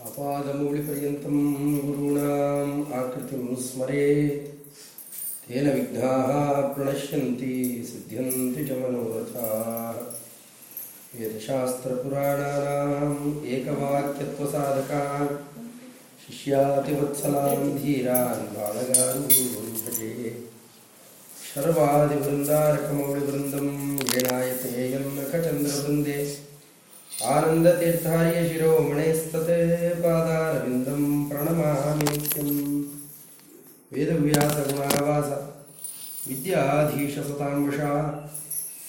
आपादमौलिपर्यन्तं गुरूणाम् आकृतिं स्मरेत् तेन विघ्नाः प्रणश्यन्ति सिद्ध्यन्ति च मनोरथाः वेदशास्त्रपुराणानाम् एकवाक्यत्वसाधकान् शिष्यातिवत्सलान् धीरान् बालगान् गुरून् भजे शर्वादिवृन्दारकमौलिवृन्दं वीणायते यन्नखचन्द्रवृन्दे आनन्दतीर्थार्य शिरोमणेस्तते पादारविन्दं प्रणमामि नित्यम् वेदव्यासगुणावास विद्याधीशसताम्बुषा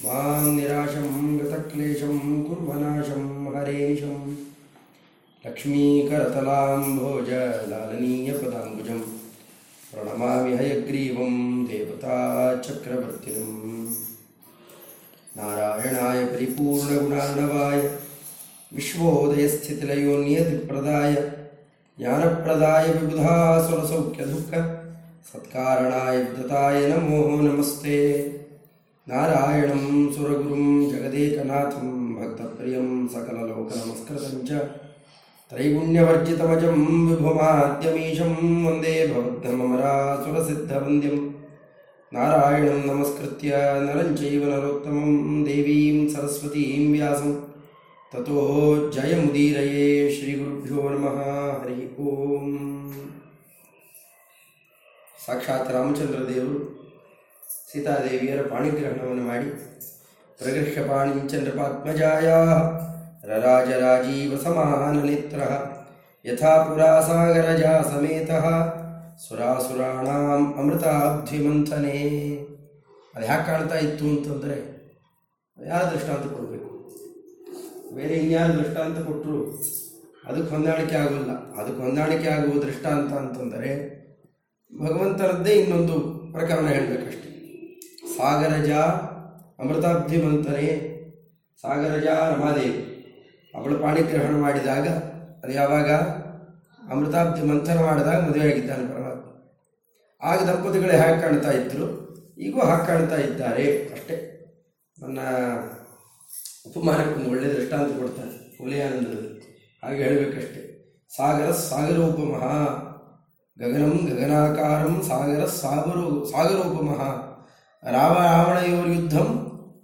मां निराशं गतक्लेशं कुर्वनाशं हरेशं। लक्ष्मीकरतलाम्भोजलालनीयपदाम्बुजं प्रणमामि हयग्रीवं देवताचक्रवर्तिनम् नारायणाय परिपूर्णगुणार्णवाय ವಿಶ್ವೋದಯ ಸ್ಥಿತಿಲಯೋ ವಿಶ್ವೋದಯಸ್ಥಿತಿಲಯೋ ನಿಯತಿಪ್ರದಾಯ ಜ್ಞಾನಪ್ರದಾಯ ವಿಬುಧಾಸುರಸೌಖ್ಯ ದುಃಖ. ಸತ್ಕಾರಣಾಯ ವಿಧತಾಯ ನಮೋ ನಮಸ್ತೆ. ನಾರಾಯಣಂ ಸುರಗುರುಂ ಜಗದೇಕನಾಥಂ ಭಕ್ತಪ್ರಿಯಂ ಸಕಲ ಲೋಕ ಚ ತ್ರೈಗುಣ್ಯವರ್ಜಿತಮಜಂ ವಿಭುಮಾದ್ಯಮೀಶಂ ವಂದೇ ಭವದ್ಧಮರಾಸುರಸಿದ್ಧವಂದ್ಯಂ ನಾರಾಯಣಂ ನಮಸ್ಕೃತ್ಯ ನರಂಚೈವ ನರೋತ್ತಮಂ ದೇವೀಂ ಸರಸ್ವತೀಂ ವ್ಯಾಸಂ. ತಥೋ ಜಯಮುದೀರಯೇ ಶ್ರೀಗುರುಭ್ಯೋ ನಮಃ ಹರಿ ಓಂ ಸಾಕ್ಷಾತ್ ರಾಮಚಂದ್ರ ದೇವರು ಸೀತಾದೇವಿಯರ ಪಾಣಿಗ್ರಹಣವನ್ನು ಮಾಡಿ ಪ್ರಗೃಹ್ಯ ಪಾಣಿಂಚಂದ್ರಪಾತ್ಮಜಾಯ ರರಾಜರಾಜೀವ ಸಮಾನ ನೇತ್ರ ಯಥಾ ಪುರಾ ಸಾಗರಜ ಸಮೇತ, ಸುರಾಸುರಾಣಾಂ ಅಮೃತಾಬ್ಧಿಮಂಥನೇ। ಅದು ಯಾಕೆ ಕಾಣ್ತಾ ಇತ್ತು ಅಂತಂದರೆ ಯಾವ ದೃಷ್ಟಾಂತ ಕೊಡಬೇಕು? ಬೇರೆ ಇನ್ಯಾರು ದೃಷ್ಟಾಂತ ಕೊಟ್ಟರು ಅದಕ್ಕೆ ಹೊಂದಾಣಿಕೆ ಆಗೋಲ್ಲ. ಅದಕ್ಕೆ ಹೊಂದಾಣಿಕೆ ಆಗುವ ದೃಷ್ಟಾಂತ ಅಂತಂದರೆ ಭಗವಂತನದ್ದೇ ಇನ್ನೊಂದು ಪ್ರಕರಣ ಹೇಳಬೇಕಷ್ಟೆ. ಸಾಗರಜ ಅಮೃತಾಬ್ಧಿಮಂತನೆ ಸಾಗರಜ ರಮಾದೇವಿ. ಅವಳು ಪಾಣಿಗ್ರಹಣ ಮಾಡಿದಾಗ, ಅದು ಯಾವಾಗ? ಅಮೃತಾಬ್ಧಿ ಮಂಥನ ಮಾಡಿದಾಗ ಮದುವೆಯಾಗಿದ್ದಾನೆ ಪರಮಾತ್ಮ. ಆಗ ದಂಪತಿಗಳೇ ಹಾಗೆ ಕಾಣ್ತಾ ಇದ್ದರು ಈಗೂ ಹಾಗೆ ಕಾಣ್ತಾ ಇದ್ದಾರೆ ಅಷ್ಟೇ. ನನ್ನ ಉಪಮಾನಕ್ಕೆ ಒಂದು ಒಳ್ಳೆಯ ದೃಷ್ಟಾಂತ ಕೊಡ್ತಾನೆ ಹುಲಿಯಾನಂದರು ಹಾಗೆ ಹೇಳಬೇಕಷ್ಟೆ. ಸಾಗರ ಸಾಗರೋಪಮಃ ಗಗನಂ ಗಗನಾಕಾರಂ ಸಾಗರ ಸಾಗರೋ ಸಾಗರೋಪಮಃ ರಾಮ ರಾವಣೆಯವರ ಯುದ್ಧಂ,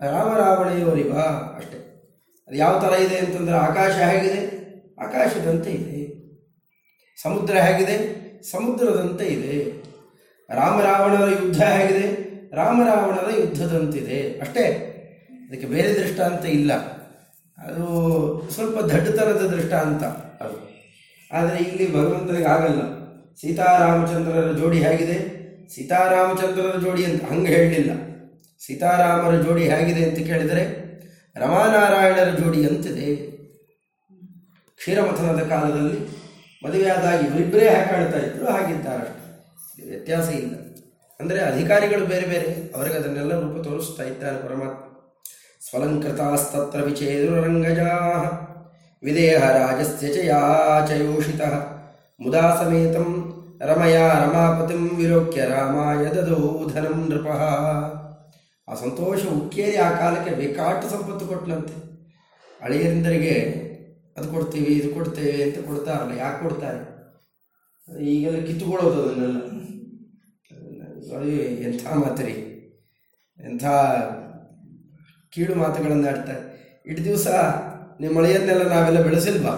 ರಾಮ ರಾವಣೆಯವರಿವ ಅಷ್ಟೇ. ಅದು ಯಾವ ಥರ ಇದೆ ಅಂತಂದರೆ ಆಕಾಶ ಹೇಗಿದೆ? ಆಕಾಶದಂತೆ ಇದೆ. ಸಮುದ್ರ ಹೇಗಿದೆ? ಸಮುದ್ರದಂತೆ ಇದೆ. ರಾಮ ರಾವಣರ ಯುದ್ಧ ಹೇಗಿದೆ? ರಾಮ ರಾವಣರ ಯುದ್ಧದಂತಿದೆ. ಅಷ್ಟೇ. ಅದಕ್ಕೆ ಬೇರೆ ದೃಷ್ಟಾಂತ ಇಲ್ಲ. ಅದು ಸ್ವಲ್ಪ ದಡ್ಡತನದ ದೃಷ್ಟಾಂತ. ಅದು ಆದರೆ ಇಲ್ಲಿ ಭಗವಂತನಿಗೆ ಆಗಲ್ಲ. ಸೀತಾರಾಮಚಂದ್ರರ ಜೋಡಿ ಹೇಗಿದೆ? ಸೀತಾರಾಮಚಂದ್ರರ ಜೋಡಿ ಅಂತ ಹಂಗೆ ಹೇಳಲಿಲ್ಲ. ಸೀತಾರಾಮರ ಜೋಡಿ ಹೇಗಿದೆ ಅಂತ ಕೇಳಿದರೆ ರಮಾನಾರಾಯಣರ ಜೋಡಿ ಅಂತಿದೆ. ಕ್ಷೀರಮಥನದ ಕಾಲದಲ್ಲಿ ಮದುವೆಯಾದಾಗಿ ಇವರಿಬ್ಬರೇ ಹೇಗೆ ಕಾಣ್ತಾ ಇದ್ರು ಹಾಗಿದ್ದಾರೆ ವ್ಯತ್ಯಾಸ ಇಲ್ಲ. ಅಂದರೆ ಅಧಿಕಾರಿಗಳು ಬೇರೆ ಬೇರೆ ಅವರಿಗೆ ಅದನ್ನೆಲ್ಲ ರೂಪ ತೋರಿಸ್ತಾ ಇದ್ದಾರೆ ಪರಮಾತ್ಮ. ಸ್ವಲಂಕೃತಾಸ್ತತ್ರ ವಿಚೇದುರಂಗಜಾ ವಿದೇಹ ರಾಜಸ್ಯ ಚ ಮುದಾ ಸಮೇತಂ ರಮಯ ರಮಾಪತಿಂ ವಿಲೋಕ್ಯ ರಾಮಾಯ ದದೋ ಧನಂ ನೃಪ ಆ ಸಂತೋಷ ಉಕ್ಕೇರಿ ಆ ಕಾಲಕ್ಕೆ ಬೇಕಾಟು ಸಂಪತ್ತು ಕೊಟ್ಟನಂತೆ। ಅಳಿಯರಿಂದರಿಗೆ ಅದು ಕೊಡ್ತೀವಿ, ಇದು ಕೊಡ್ತೇವೆ ಅಂತ ಕೊಡ್ತಾರಲ್ಲ, ಯಾಕೆ ಕೊಡ್ತಾರೆ? ಈಗೆಲ್ಲ ಕಿತ್ತುಕೊಳ್ಳೋದು ಅದನ್ನೆಲ್ಲ, ಅದು ಎಂಥ ಮಾತರಿ? ಎಂಥ ಕೀಳು ಮಾತುಗಳನ್ನು ಆಡ್ತಾರೆ ಇಟ್ಟು ದಿವಸ ನಿಮ್ಮ ಮಳೆಯನ್ನೆಲ್ಲ ನಾವೆಲ್ಲ ಬೆಳೆಸಿಲ್ವಾ?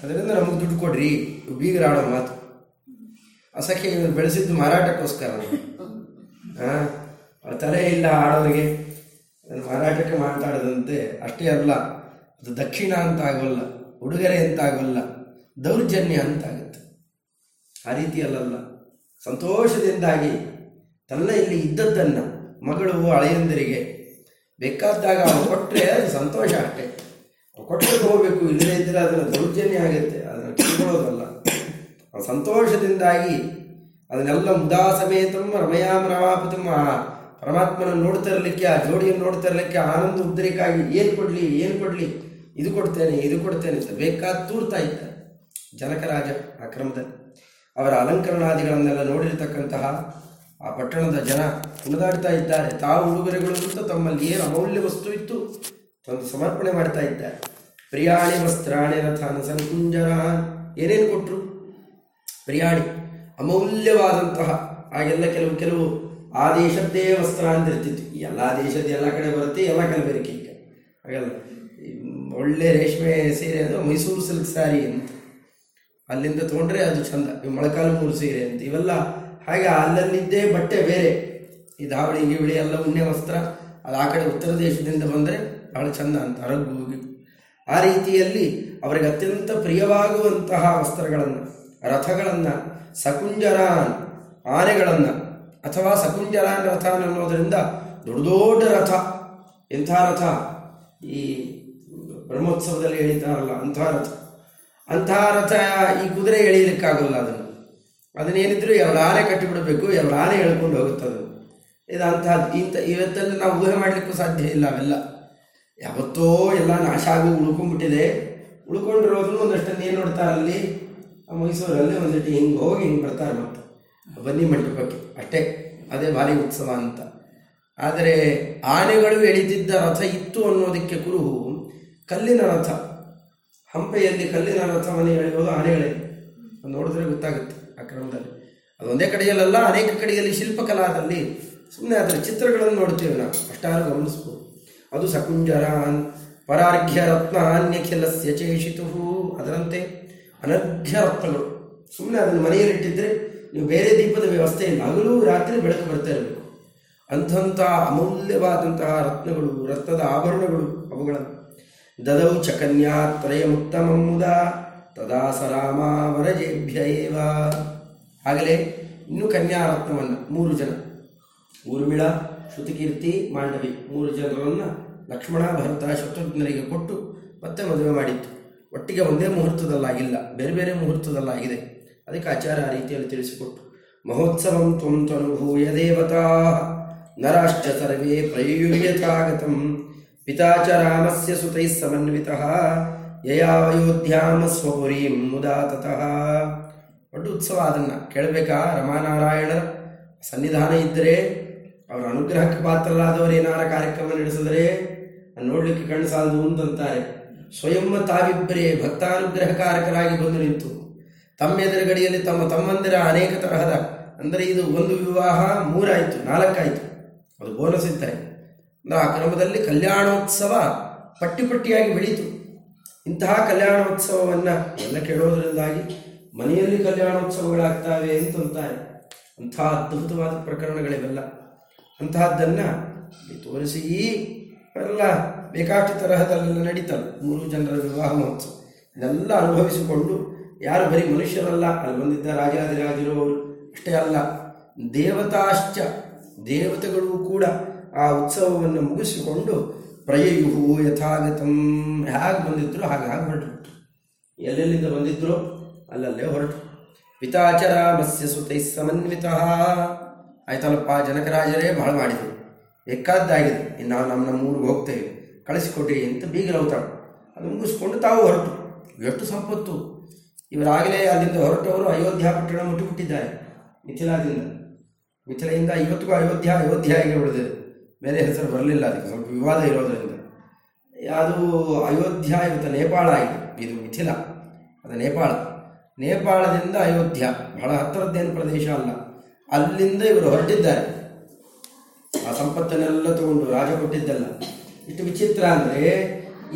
ಅದರಿಂದ ನಮಗೆ ದುಡ್ಡು ಕೊಡ್ರಿ. ಬೀಗರಾಡೋ ಮಾತು. ಅಸಖ್ಯ ಬೆಳೆಸಿದ್ದು ಮಾರಾಟಕ್ಕೋಸ್ಕರ. ಹಾಂ ತಲೆ ಇಲ್ಲ ಆಡೋರಿಗೆ. ಮಾರಾಟಕ್ಕೆ ಮಾತಾಡದಂತೆ ಅಷ್ಟೇ ಅಲ್ಲ, ಅದು ದಕ್ಷಿಣ ಅಂತ ಆಗೋಲ್ಲ, ಉಡುಗೊರೆ ಅಂತ ಆಗೋಲ್ಲ, ದೌರ್ಜನ್ಯ ಅಂತಾಗುತ್ತೆ ಆ ರೀತಿ ಅಲ್ಲಲ್ಲ. ಸಂತೋಷದಿಂದಾಗಿ ತನ್ನ ಇಲ್ಲಿ ಇದ್ದದ್ದನ್ನು ಮಗಳು ಹಳೆಯಂದರಿಗೆ ಬೇಕಾದಾಗ ಅವನು ಕೊಟ್ಟರೆ ಅದು ಸಂತೋಷ ಅಷ್ಟೇ. ಕೊಟ್ಟರೆ ಹೋಗಬೇಕು ಇಲ್ಲದೇ ಇದ್ದರೆ ಅದನ್ನು ದೌರ್ಜನ್ಯ ಆಗುತ್ತೆ, ಅದನ್ನು ಆ ಸಂತೋಷದಿಂದಾಗಿ ಅದನ್ನೆಲ್ಲ ಮುದಾ ಸಮೇತಂ ರಮಯಾಮ ರಮಾಪತಂ ಪರಮಾತ್ಮನ ನೋಡ್ತಾ ಇರಲಿಕ್ಕೆ, ಆ ಜೋಡಿಯನ್ನು ನೋಡ್ತಾ ಇರಲಿಕ್ಕೆ ಆನಂದ ಉದ್ರೇಕಾಗಿ ಏನು ಕೊಡಲಿ ಏನು ಕೊಡಲಿ, ಇದು ಕೊಡ್ತೇನೆ ಇದು ಕೊಡ್ತೇನೆ ಅಂತ ಬೇಕಾದ ತೂರ್ತಾ ಇದ್ದ ಜನಕರಾಜ ಆ ಕ್ರಮದಲ್ಲಿ ಅವರ ಅಲಂಕರಣಾದಿಗಳನ್ನೆಲ್ಲ ನೋಡಿರ್ತಕ್ಕಂತಹ ಆ ಪಟ್ಟಣದ ಜನ ಕುಣಿದಾಡ್ತಾ ಇದ್ದಾರೆ. ತಾವು ಉಡುಗೊರೆಗಳು ತಮ್ಮಲ್ಲಿ ಏನು ಅಮೌಲ್ಯ ವಸ್ತು ಇತ್ತು. ತಂದು ಸಮರ್ಪಣೆ ಮಾಡ್ತಾ ಇದ್ದಾರೆ. ಪ್ರಿಯಾಣಿ ವಸ್ತ್ರಾಣಿ ರಥಾನ ಸಂಕುಂಜರ ಏನೇನು ಕೊಟ್ಟರು ಪ್ರಿಯಾಣಿ, ಅಮೌಲ್ಯವಾದಂತಹ ಆಗೆಲ್ಲ ಕೆಲವು ಕೆಲವು ಆ ದೇಶದ್ದೇ ವಸ್ತ್ರ ಅಂತ ಇರ್ತಿತ್ತು. ಎಲ್ಲ ದೇಶದ ಎಲ್ಲ ಕಡೆ ಬರುತ್ತೆ, ಎಲ್ಲ ಕಲಬೆರಕೆ ಈಗ. ಹಾಗಲ್ಲ. ಒಳ್ಳೆ ರೇಷ್ಮೆ ಸೀರೆ ಅದು ಮೈಸೂರು ಸಿಲ್ಕ್ ಸ್ಯಾರಿ ಅಂತ. ಅಲ್ಲಿಂದ ತೊಗೊಂಡ್ರೆ ಅದು ಚಂದ. ಮೊಳಕಾಲು ಮೂರು ಸೀರೆ ಅಂತ. ಇವೆಲ್ಲ ಹಾಗೆ ಅಲ್ಲಲ್ಲಿದ್ದೇ ಬಟ್ಟೆ ಬೇರೆ. ಈ ದಾವಣಿ, ಗಿವಳಿ ಎಲ್ಲ ಉಣ್ಣೆ ವಸ್ತ್ರ. ಅದು ಆ ಕಡೆ ಉತ್ತರ ದೇಶದಿಂದ ಬಂದರೆ ಬಹಳ ಚಂದ ಅಂತ ಅರಗು ಆ ರೀತಿಯಲ್ಲಿ ಅವರಿಗೆ ಅತ್ಯಂತ ಪ್ರಿಯವಾಗುವಂತಹ ವಸ್ತ್ರಗಳನ್ನು, ರಥಗಳನ್ನು ಸಕುಂಜರಾನ್ ಆನೆಗಳನ್ನು, ಅಥವಾ ಸಕುಂಜರಾನ್ ರಥ ಅನ್ನೋದರಿಂದ ದೊಡ್ಡ ದೊಡ್ಡ ರಥ, ಎಂಥ ರಥ? ಈ ಬ್ರಹ್ಮೋತ್ಸವದಲ್ಲಿ ಎಳಿತಾರಲ್ಲ ಅಂಥ ರಥ. ಅಂಥ ರಥ ಈ ಕುದುರೆ ಎಳೀಲಿಕ್ಕಾಗಲ್ಲ ಅದನ್ನು. ಅದನ್ನೇನಿದ್ರು ಎರಡು ಆನೆ ಕಟ್ಟಿಬಿಡಬೇಕು ಆನೆ ಹೇಳ್ಕೊಂಡು ಹೋಗುತ್ತೆ ಅದು ಇದು ಅಂಥದ್ದು ಇಂಥ ಇವತ್ತಲ್ಲಿ ನಾವು ಊಹೆ ಮಾಡಲಿಕ್ಕೂ ಸಾಧ್ಯ ಇಲ್ಲ ಅವೆಲ್ಲ. ಯಾವತ್ತೋ ಎಲ್ಲ ನಾಶ ಆಗಿ ಉಳ್ಕೊಂಡ್ಬಿಟ್ಟಿದೆ. ಉಳ್ಕೊಂಡಿರೋದು ಒಂದಷ್ಟು ಏನು ನೋಡ್ತಾರೆ ಅಲ್ಲಿ? ಮೈಸೂರಲ್ಲಿ ಒಂದಷ್ಟು ಹಿಂಗೆ ಹೋಗಿ ಹಿಂಗೆ ಬರ್ತಾರೆ ಮತ್ತೆ ಬನ್ನಿ ಮಂಟಪಕ್ಕೆ ಅಷ್ಟೇ. ಅದೇ ಭಾರಿ ಉತ್ಸವ ಅಂತ. ಆದರೆ ಆನೆಗಳು ಎಳಿತಿದ್ದ ರಥ ಇತ್ತು ಅನ್ನೋದಕ್ಕೆ ಕುರುಹು. ಕಲ್ಲಿನ ರಥ. ಹಂಪೆಯಲ್ಲಿ ಕಲ್ಲಿನ ರಥವನ್ನು ಎಳೆಯೋದು ಆನೆಗಳೇ. ಅದು ನೋಡಿದ್ರೆ ಗೊತ್ತಾಗುತ್ತೆ. ಆ ಕ್ರಮದಲ್ಲಿ. ಅದು ಒಂದೇ ಕಡೆಯಲ್ಲ ಅನೇಕ ಕಡೆಯಲ್ಲಿ ಶಿಲ್ಪಕಲಾದಲ್ಲಿ ಸುಮ್ಮನೆ ಅದರ ಚಿತ್ರಗಳನ್ನು ನೋಡ್ತೇವೆ ನಾವು. ಅಷ್ಟಾರು ಗಮನಿಸ್ಬೋದು. ಅದು ಸಕುಂಜರಾನ್ ಪರಾರ್ಘ್ಯ ರತ್ನ ಅನ್ಯಖಿಲಸ್ಯ ಚೇಷಿತು ಅದರಂತೆ ಅನರ್ಘ್ಯ ರತ್ನಗಳು. ಸುಮ್ಮನೆ ಅದನ್ನು ಮನೆಯಲ್ಲಿಟ್ಟಿದ್ರೆ ನೀವು ಬೇರೆ ದೀಪದ ವ್ಯವಸ್ಥೆ ಇಲ್ಲ. ರಾತ್ರಿ ಬೆಳಕು ಬರ್ತಾ ಇರಬೇಕು. ಅಂಥಂಥ ಅಮೂಲ್ಯವಾದಂತಹ ರತ್ನಗಳು, ರತ್ನದ ಆಭರಣಗಳು ಅವುಗಳನ್ನು. ದದೌ ಚ ಮುಕ್ತ ಮುದಾ. ತದಾ ವರಜೇಭ್ಯ ಏವ ಆಗಲೇ ಇನ್ನೂ ಕನ್ಯಾರತ್ನವನ್ನು ಮೂರು ಜನ. ಊರ್ಮಿಳ, ಶ್ರುತಿಕೀರ್ತಿ, ಮಾಂಡವಿ ಮೂರು ಜನರನ್ನು ಲಕ್ಷ್ಮಣ, ಭರತ, ಶತ್ರುಘ್ನರಿಗೆ ಕೊಟ್ಟು ಮತ್ತೆ ಮದುವೆ ಮಾಡಿತ್ತು. ಒಟ್ಟಿಗೆ ಒಂದೇ ಮುಹೂರ್ತದಲ್ಲಾಗಿಲ್ಲ, ಬೇರೆ ಬೇರೆ ಮುಹೂರ್ತದಲ್ಲಾಗಿದೆ. ಅದಕ್ಕೆ ಆಚಾರ ಆ ರೀತಿಯಲ್ಲಿ ತಿಳಿಸಿಕೊಟ್ಟು, ಮಹೋತ್ಸವಂ ತ್ವಂ ತ್ವನುಭೂಯ ದೇವತಾ, ನರಾಶ್ಚ ಸರ್ವೇ ಪ್ರಯುಯತಾಗತಂ, ಪಿತಾ ಚ ರಾಮಸ್ಯ ಸುತೈಃ ಸಮನ್ವಿತಃ ಯಯಾವಯೋಧ್ಯಾಮ ಸ್ವಪುರೀಂ ಮುದಾ ತತಃ. ದೊಡ್ಡ ಉತ್ಸವ ಅದನ್ನು. ಕೇಳಬೇಕಾ? ರಮಾನಾರಾಯಣರ ಸನ್ನಿಧಾನ ಇದ್ದರೆ, ಅವರ ಅನುಗ್ರಹಕ್ಕೆ ಪಾತ್ರರಾದವರು ಏನಾರ ಕಾರ್ಯಕ್ರಮ ನಡೆಸಿದರೆ ನೋಡಲಿಕ್ಕೆ ಕಣ್ಣು ಸಾಲದು ಅಂತಂತಾರೆ ಸ್ವಯಂ ತಾವಿಬ್ಬರೇ ಭಕ್ತಾನುಗ್ರಹಕಾರಕರಾಗಿ ಬಂದು ನಿಂತು ತಮ್ಮ ಎದುರುಗಡೆಯಲ್ಲಿ ತಮ್ಮ ತಮ್ಮಂದಿರ ಅನೇಕ ತರಹದ, ಅಂದರೆ ಇದು ಒಂದು ವಿವಾಹ, ಮೂರಾಯಿತು, ನಾಲ್ಕಾಯಿತು. ಅದು ಬೋನಸ್ ಇದ್ದಾರೆ ಅಂದ್ರೆ ಆ ಕ್ರಮದಲ್ಲಿ ಕಲ್ಯಾಣೋತ್ಸವ ಪಟ್ಟಿ ಪಟ್ಟಿಯಾಗಿ ಬೆಳೀತು. ಇಂತಹ ಕಲ್ಯಾಣೋತ್ಸವವನ್ನು ಎಲ್ಲ ಕೇಳೋದ್ರಿಂದಾಗಿ ಮನೆಯಲ್ಲಿ ಕಲ್ಯಾಣೋತ್ಸವಗಳಾಗ್ತಾವೆ ಅಂತಂತಾರೆ ಅಂತಹ ಅದ್ಭುತವಾದ ಪ್ರಕರಣಗಳಿವೆಲ್ಲ. ಅಂತಹದ್ದನ್ನು ತೋರಿಸಿ ಎಲ್ಲ ಬೇಕಾಷ್ಟು ತರಹದಲ್ಲೆಲ್ಲ ನಡೀತಲ್ಲ ಮೂರು ಜನರ ವಿವಾಹ ಮಹೋತ್ಸವ. ಇದೆಲ್ಲ ಅನುಭವಿಸಿಕೊಂಡು ಯಾರು ಬರೀ ಮನುಷ್ಯರಲ್ಲ, ಅಲ್ಲಿ ಬಂದಿದ್ದ ರಾಜಾದಿರಾಜರು ಅಷ್ಟೇ ಅಲ್ಲ, ದೇವತಾಶ್ಚ ದೇವತೆಗಳು ಕೂಡ ಆ ಉತ್ಸವವನ್ನು ಮುಗಿಸಿಕೊಂಡು ಪ್ರಯಯುಹು ಯಥಾಗತಂ. ಹೇಗೆ ಬಂದಿದ್ರು ಹಾಗೆ ಹಾಗೆ ಹೊರಟು. ಎಲ್ಲೆಲ್ಲಿಂದ ಬಂದಿದ್ರು ಅಲ್ಲಲ್ಲೇ ಹೊರಟು. ಮತ್ಸ್ಯ ಸುತೈ ಸಮನ್ವಿತ. ಆಯ್ತಲ್ಲಪ್ಪ, ಜನಕರಾಜರೇ ಬಹಳ ಮಾಡಿದರು. ಬೇಕಾದ್ದಾಗಿದೆ. ಇನ್ನು ನಾವು ನಮ್ಮ ನಮ್ಮ ಊರಿಗೆ ಹೋಗ್ತೇವೆ. ಕಳಿಸಿಕೊಡಿ ಅಂತ ಬೀಗರವತಾರ ಅದು ಮುಗಿಸ್ಕೊಂಡು ತಾವು ಹೊರಟು. ಎಷ್ಟು ಸಂಪತ್ತು. ಇವರಾಗಲೇ ಅಲ್ಲಿಂದ ಹೊರಟವರು ಅಯೋಧ್ಯ ಪಟ್ಟಣ ಮುಟ್ಟಿಬಿಟ್ಟಿದ್ದಾರೆ. ಮಿಥಿಲಾದಿಂದ. ಮಿಥಿಲೆಯಿಂದ ಇವತ್ತಿಗೂ ಅಯೋಧ್ಯ ಅಯೋಧ್ಯ ಉಳಿದಿದೆ. ಬೇರೆ ಹೆಸರು ಬರಲಿಲ್ಲ, ಅದಕ್ಕೆ ಸ್ವಲ್ಪ ವಿವಾದ ಇರೋದರಿಂದ. ಅದು ಅಯೋಧ್ಯ ಇವತ್ತು ನೇಪಾಳ ಆಯಿತು. ಇದು ಮಿಥಿಲ, ಅದು ನೇಪಾಳ. ನೇಪಾಳದಿಂದ ಅಯೋಧ್ಯ, ಬಹಳ ಹತ್ತಿರದ್ದೇನು ಪ್ರದೇಶ ಅಲ್ಲ. ಅಲ್ಲಿಂದ ಇವರು ಹೊರಟಿದ್ದಾರೆ. ಆ ಸಂಪತ್ತನ್ನೆಲ್ಲ ತಗೊಂಡು ರಾಜ ಕೊಟ್ಟಿದ್ದಲ್ಲ. ಇಷ್ಟು ವಿಚಿತ್ರ ಅಂದರೆ,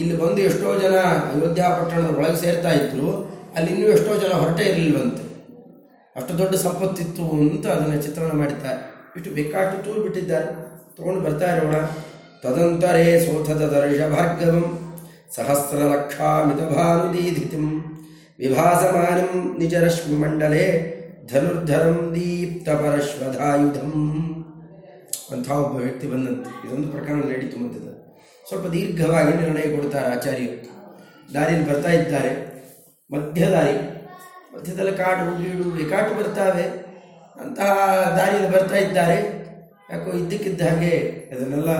ಇಲ್ಲಿ ಬಂದು ಎಷ್ಟೋ ಜನ ಅಯೋಧ್ಯ ಪಟ್ಟಣದ ಒಳಗೆ ಸೇರ್ತಾ ಇದ್ರು, ಅಲ್ಲಿ ಇನ್ನೂ ಎಷ್ಟೋ ಜನ ಹೊರಟೇ ಇರಲಿಲ್ವಂತೆ. ಅಷ್ಟು ದೊಡ್ಡ ಸಂಪತ್ತಿತ್ತು ಅಂತ ಅದನ್ನು ಚಿತ್ರಣ ಮಾಡಿದ್ದಾರೆ. ಇಷ್ಟು ಬೇಕಾಷ್ಟು ತೂರು ಬಿಟ್ಟಿದ್ದಾರೆ ತಗೊಂಡು ಬರ್ತಾ ಇರೋಣ. ತದಂತರೇ ಸೋಥದ ದರ್ಶ ಭಾರ್ಗವಂ ಸಹಸ್ರ ಲಕ್ಷಾಮಿತ ಭಾನುದೀಧಿತಿಂ ವಿಭಾಸಮಾನಂ ನಿಜರಶ್ಮಿ ಮಂಡಲೆ ಧನುರ್ಧರಂ ದೀಪ್ತ ಪರಶ್ವಧಾಯುಧಂ ಅಂಥ ಒಬ್ಬ ವ್ಯಕ್ತಿ ಬಂದಂತೆ. ಇದೊಂದು ಪ್ರಕರಣ ನಡೀತು ಮಧ್ಯದ. ಸ್ವಲ್ಪ ದೀರ್ಘವಾಗಿ ನಿರ್ಣಯ ಕೊಡ್ತಾರೆ ಆಚಾರ್ಯರು. ದಾರಿಯಲ್ಲಿ ಬರ್ತಾ ಇದ್ದಾರೆ. ಮಧ್ಯ ದಾರಿ. ಮಧ್ಯದಲ್ಲಿ ಕಾಡು ಕಾಟು ಬರ್ತಾವೆ. ಅಂತಹ ದಾರಿಯಲ್ಲಿ ಬರ್ತಾ ಇದ್ದಾರೆ. ಯಾಕೋ ಇದ್ದಕ್ಕಿದ್ದ ಹಾಗೆ ಅದನ್ನೆಲ್ಲ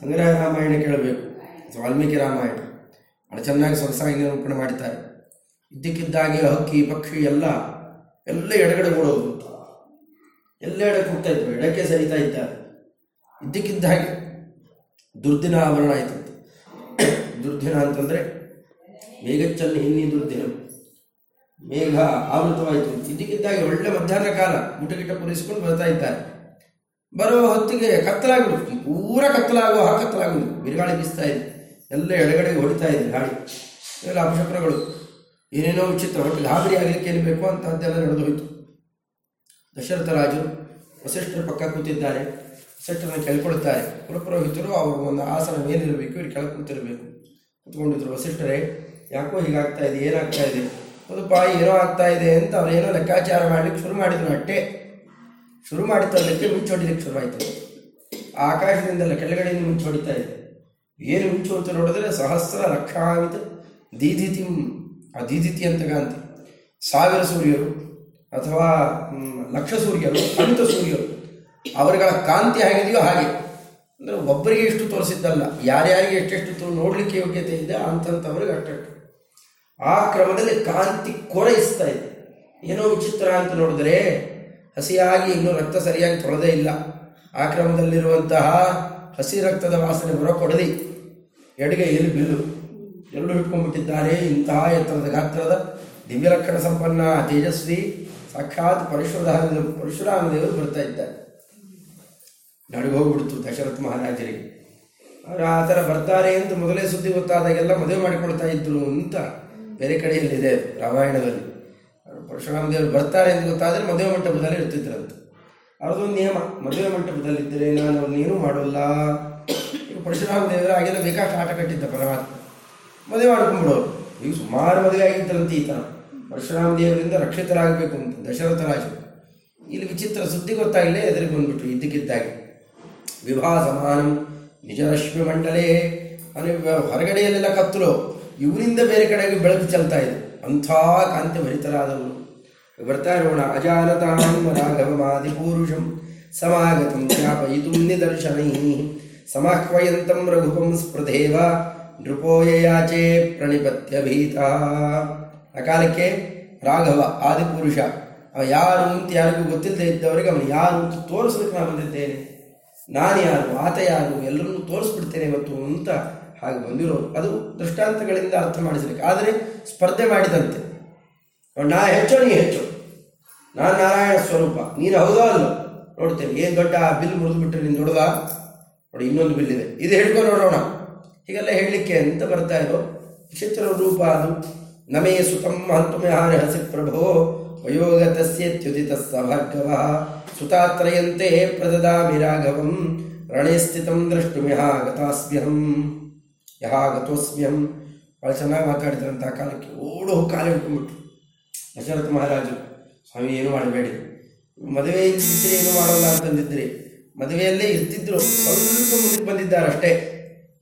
ಸಂಗ್ರಹ ರಾಮಾಯಣ ಕೇಳಬೇಕು. ವಾಲ್ಮೀಕಿ ರಾಮಾಯಣ. ಬಹಳ ಚೆನ್ನಾಗಿ ಸೊಗಸಾಗಿ ನಿರೂಪಣೆ ಮಾಡ್ತಾರೆ ಇದ್ದಕ್ಕಿದ್ದಾಗೆ ಹಕ್ಕಿ, ಪಕ್ಷಿ ಎಲ್ಲ ಎಲ್ಲ ಎಡಗಡೆ ಓಡೋದು. ಎಲ್ಲ ಎಡಕ್ಕೆ ಹೋಗ್ತಾ ಇದ್ರು ಎಡಕ್ಕೆ ಸರಿತಾ ಇದ್ದಾರೆ. ಇದ್ದಕ್ಕಿದ್ದ ಹಾಗೆ ದುರ್ದಿನ ಆವರಣ ಆಯ್ತಂತೆ ದುರ್ದಿನ ಅಂತಂದರೆ ಮೇಘಚ್ಚನ್ನು ಹಿನ್ನಿ ದುರ್ದಿನ. ಮೇಘ ಆವೃತವಾಯಿತು. ಇದ್ದಕ್ಕಿದ್ದಾಗೆ ಒಳ್ಳೆ ಮಧ್ಯಾಹ್ನ ಕಾಲ. ಊಟ ಗೀಟ ಪೂರೈಸಿಕೊಂಡು ಬರ್ತಾ ಇದ್ದಾರೆ. ಬರುವ ಹೊತ್ತಿಗೆ ಕತ್ತಲಾಗ್ಬಿಡ್ತು ಪೂರ ಕತ್ತಲಾಗೋ ಹಾ ಕತ್ತಲಾಗುವುದು. ಬಿರುಗಾಳಿ ಬೀಸ್ತಾ ಇದೆ. ಎಲ್ಲ ಎಡಗಡೆಗೆ ಹೊಡಿತಾ ಇದೆ ಗಾಳಿ. ಎಲ್ಲ ಅಪಶಕುನಗಳು. ಏನೇನೋ ವಿಚಿತ್ರ ಒಟ್ಟು ಗಾಬರಿ ಆಗಲಿಕ್ಕೆ ಏನು ಬೇಕು ಅಂತಹದ್ದೆಲ್ಲ ನಡೆದು ಹೋಯಿತು ದಶರಥ ರಾಜರು ವಸಿಷ್ಠರ ಪಕ್ಕ ಕೂತಿದ್ದಾರೆ. ವಸಿಷ್ಠರನ್ನು ಕೇಳ್ಕೊಳ್ತಾರೆ. ಕುಲಪುರೋಹಿತರು ಅವರು ಒಂದು ಆಸನ ಮೇಲಿರಬೇಕು ಇವ್ರು ಕೆಳಗೆ ಕೂತಿರಬೇಕು. ಕೂತ್ಕೊಂಡಿದ್ರು ವಸಿಷ್ಠರೇ, ಯಾಕೋ ಹೀಗಾಗ್ತಾ ಇದೆ, ಏನಾಗ್ತಾ ಇದೆ? ಹೌದಪ್ಪ ಏನೋ ಆಗ್ತಾ ಇದೆ ಅಂತ ಅವ್ರು ಏನೋ ಲೆಕ್ಕಾಚಾರ ಮಾಡ್ಲಿಕ್ಕೆ ಶುರು ಮಾಡಿದ್ರು ಅಟ್ಟೆ ಶುರು ಮಾಡಿದ್ದಕ್ಕೆ ಮುಂಚೆ ಹೊಡಿಲಿಕ್ಕೆ ಶುರುವಾಯಿತು. ಆಕಾಶದಿಂದಲ್ಲ ಕೆಳಗಡೆಯಿಂದ ಮುಂಚೆ ಹೊಡಿತಾ ಇದೆ. ಏನು ಮುಂಚೆ ಅಂತ ನೋಡಿದ್ರೆ ಸಹಸ್ರ ಲಕ್ಷಾವಿತ ದೀದಿತಿ, ಆ ದೀದಿತಿ ಅಂತ ಕಾಂತಿ ಸಾವಿರ ಸೂರ್ಯರು ಅಥವಾ ಲಕ್ಷ ಸೂರ್ಯರು ಅಂತ ಸೂರ್ಯರು, ಅವರುಗಳ ಕಾಂತಿ ಹೇಗಿದೆಯೋ ಹಾಗೆ. ಅಂದರೆ ಒಬ್ಬರಿಗೆ ಎಷ್ಟು ತೋರಿಸಿದ್ದಲ್ಲ, ಯಾರ್ಯಾರಿಗೆ ಎಷ್ಟೆಷ್ಟು ನೋಡಲಿಕ್ಕೆ ಯೋಗ್ಯತೆ ಇದೆ ಅಂತಂಥವ್ರಿಗೆ ಅಷ್ಟು ಆ ಕ್ರಮದಲ್ಲಿ ಕಾಂತಿ ಕೊರೈಸ್ತಾ ಇದೆ. ಏನೋ ವಿಚಿತ್ರ ಅಂತ ನೋಡಿದ್ರೆ ಹಸಿಯಾಗಿ ಇನ್ನೂ ರಕ್ತ ಸರಿಯಾಗಿ ತೊಳೆದೇ ಇಲ್ಲ. ಆ ಹಸಿ ರಕ್ತದ ವಾಸನೆ ಬರೋ ಕೊಡದಿ ಎಡಗೆ ಎಲ್ಲಿ ಬಿಲ್ಲು ಎಲ್ಲೂ ಇಟ್ಕೊಂಡ್ಬಿಟ್ಟಿದ್ದಾರೆ ಇಂತಹ ಎತ್ತರದ ಗಾತ್ರದ ದಿವ್ಯಲಕ್ಷಣ ಸಂಪನ್ನ ತೇಜಸ್ವಿ. ಸಾಕ್ಷಾತ್ ಪರಶುರಾಮ ಪರಶುರಾಮ ದೇವರು ಬರ್ತಾ ಇದ್ದಾರೆ. ಹೋಗ್ಬಿಡ್ತು ದಶರಥ ಮಹಾರಾಜರಿಗೆ. ಅವರು ಆ ಥರ ಬರ್ತಾರೆ ಅಂತ ಮೊದಲೇ ಸುದ್ದಿ ಗೊತ್ತಾದಾಗೆಲ್ಲ ಮದುವೆ ಮಾಡಿಕೊಳ್ತಾ ಇದ್ರು ಅಂತ ಬೇರೆ ಕಡೆಯಲ್ಲಿದೆ ರಾಮಾಯಣದಲ್ಲಿ. ಪರಶುರಾಮ ದೇವರು ಬರ್ತಾರೆ ಅಂತ ಗೊತ್ತಾದರೆ ಮದುವೆ ಮಂಟಪದಲ್ಲಿ ಇರ್ತಿದ್ರಂತೆ. ಅವ್ರದ್ದೊಂದು ನಿಯಮ, ಮದುವೆ ಮಂಟಪದಲ್ಲಿದ್ದರೆ ನಾನು ನೀನು ಮಾಡೋಲ್ಲ. ಈಗ ಪರಶುರಾಮ ದೇವರು ಆಗೆಲ್ಲ ಬೇಕಾಷ್ಟು ಆಟ ಕಟ್ಟಿದ್ದ ಪರಮಾತ್ಮ. ಮದುವೆ ಮಾಡ್ಕೊಂಡ್ಬಿಡೋರು. ಈಗ ಸುಮಾರು ಮದುವೆ ಆಗಿದ್ದರಂತೆ ಈ ಥರ ಪರಶುರಾಮ ದೇವರಿಂದ ರಕ್ಷಿತರಾಗಬೇಕು ಅಂತ, ದಶರಥ ಇಲ್ಲಿ ವಿಚಿತ್ರ ಸುದ್ದಿ ಗೊತ್ತಾಗಿಲ್ಲ ಎದುರಿಗೆ ಬಂದ್ಬಿಟ್ರು ಇದ್ದಕ್ಕಿದ್ದಾಗೆ. ವಿವಾಹ ಸಮಾನಂ, ನಿಜರಶ್ಮಿ ಮಂಡಲೇ. ಅಂದರೆ ಹೊರಗಡೆಯಲ್ಲೆಲ್ಲ ಕತ್ತಲು ಇವರಿಂದ ಬೇರೆ ಕಡೆಗೆ ಬೆಳಕು ಚೆಲ್ತಾ ಇದೆ. ಅಂಥ ಕಾಂತಿ ಭರಿತರಾದವರು ಬರ್ತಾ ಇರೋಣ ಅಜಾನತಾಂ ರಾಘವಮಾದಿ ಪೂರುಷಂ ಸಮಾಗತಂ ಜ್ಞಾಪಯಿತು ನಿದರ್ಶನೈ. ಸಮಾಹ್ವಯಂತಂ ರಘುಪಂ ಸ್ಪೃಧೇವ ನೃಪೋಯಯಾಚೆ ಪ್ರಣಿಪತ್ಯ ಭೀತ. ಆ ರಾಘವ ಆದಿಪುರುಷ, ಅವ ಯಾರು ಅಂತ ಯಾರಿಗೂ ಗೊತ್ತಿಲ್ಲದೆ ಇದ್ದವರಿಗೆ ಅವನು ಯಾರು ಅಂತ ತೋರಿಸ್ಲಿಕ್ಕೆ ನಾನು ಬಂದಿದ್ದೇನೆ. ನಾನು ಯಾರು, ಆತ ಯಾರು, ಎಲ್ಲರನ್ನೂ ತೋರಿಸ್ಬಿಡ್ತೇನೆ ಇವತ್ತು ಅಂತ ಹಾಗೆ ಬಂದಿರೋರು. ಅದು ದೃಷ್ಟಾಂತಗಳಿಂದ ಅರ್ಥ ಮಾಡಿಸಲಿಕ್ಕೆ. ಆದರೆ ಸ್ಪರ್ಧೆ ಮಾಡಿದಂತೆ. ನಾ ಹೆಚ್ಚು, ನೀ ಹೆಚ್ಚು. ನಾನು ನಾರಾಯಣ ಸ್ವರೂಪ. ನೀನು ಹೌದಾ ಅಲ್ಲ? ನೋಡ್ತೇನೆ ಏನು ದೊಡ್ಡ ಆ ಬಿಲ್ ಮುರಿದ್ಬಿಟ್ರೆ ನೀನು ದೊಡ್ಡದ ನೋಡಿ, ಇನ್ನೊಂದು ಬಿಲ್ ಇದೆ. ಇದು ಹೇಳ್ಕೊಂಡು ನೋಡೋಣ. ಹೀಗೆಲ್ಲ ಹೇಳಲಿಕ್ಕೆ ಅಂತ ಬರ್ತಾ ಇರೋ? ವಿಚಿತ್ರ ರೂಪ ಅದು. ನಮೇ ಸುತಂ ಹಂತುಮೆ ಹಾರಿ ಹಸಿ ಪ್ರಭೋ. ವಯೋಗತಸ್ಯುದಿತ ಭಾರ್ಗವ ಸುತಾತ್ರಯಂತೆ ಪ್ರದದಾಮಿ ರಾಘವಂ. ರಣೇ ಸ್ಥಿತಂ ದ್ರಷ್ಟುಮಿಹ ಗತಾಸ್ಮ್ಯಹಂ ಯಹ ತೋಸ್ಮ್ಯಂ ಭಾಳ ಚೆನ್ನಾಗಿ ಮಾತಾಡಿದ್ರಂತ ಆ ಕಾಲಕ್ಕೆ ಓಡೋ ಕಾಲು ಇಟ್ಕೊಂಡ್ಬಿಟ್ರು ದಶರಥ ಮಹಾರಾಜರು, ಸ್ವಾಮಿ ಏನು ಮಾಡಬೇಡಿ? ಮದುವೆ ಇದ್ದಿದ್ರೆ ಏನು ಮಾಡೋಲ್ಲ ಅಂತಂದಿದ್ರಿ ಮದುವೆಯಲ್ಲೇ ಇರ್ತಿದ್ರು, ಸ್ವಲ್ಪ ಮುಂದಕ್ಕೆ ಬಂದಿದ್ದಾರೆ ಅಷ್ಟೇ.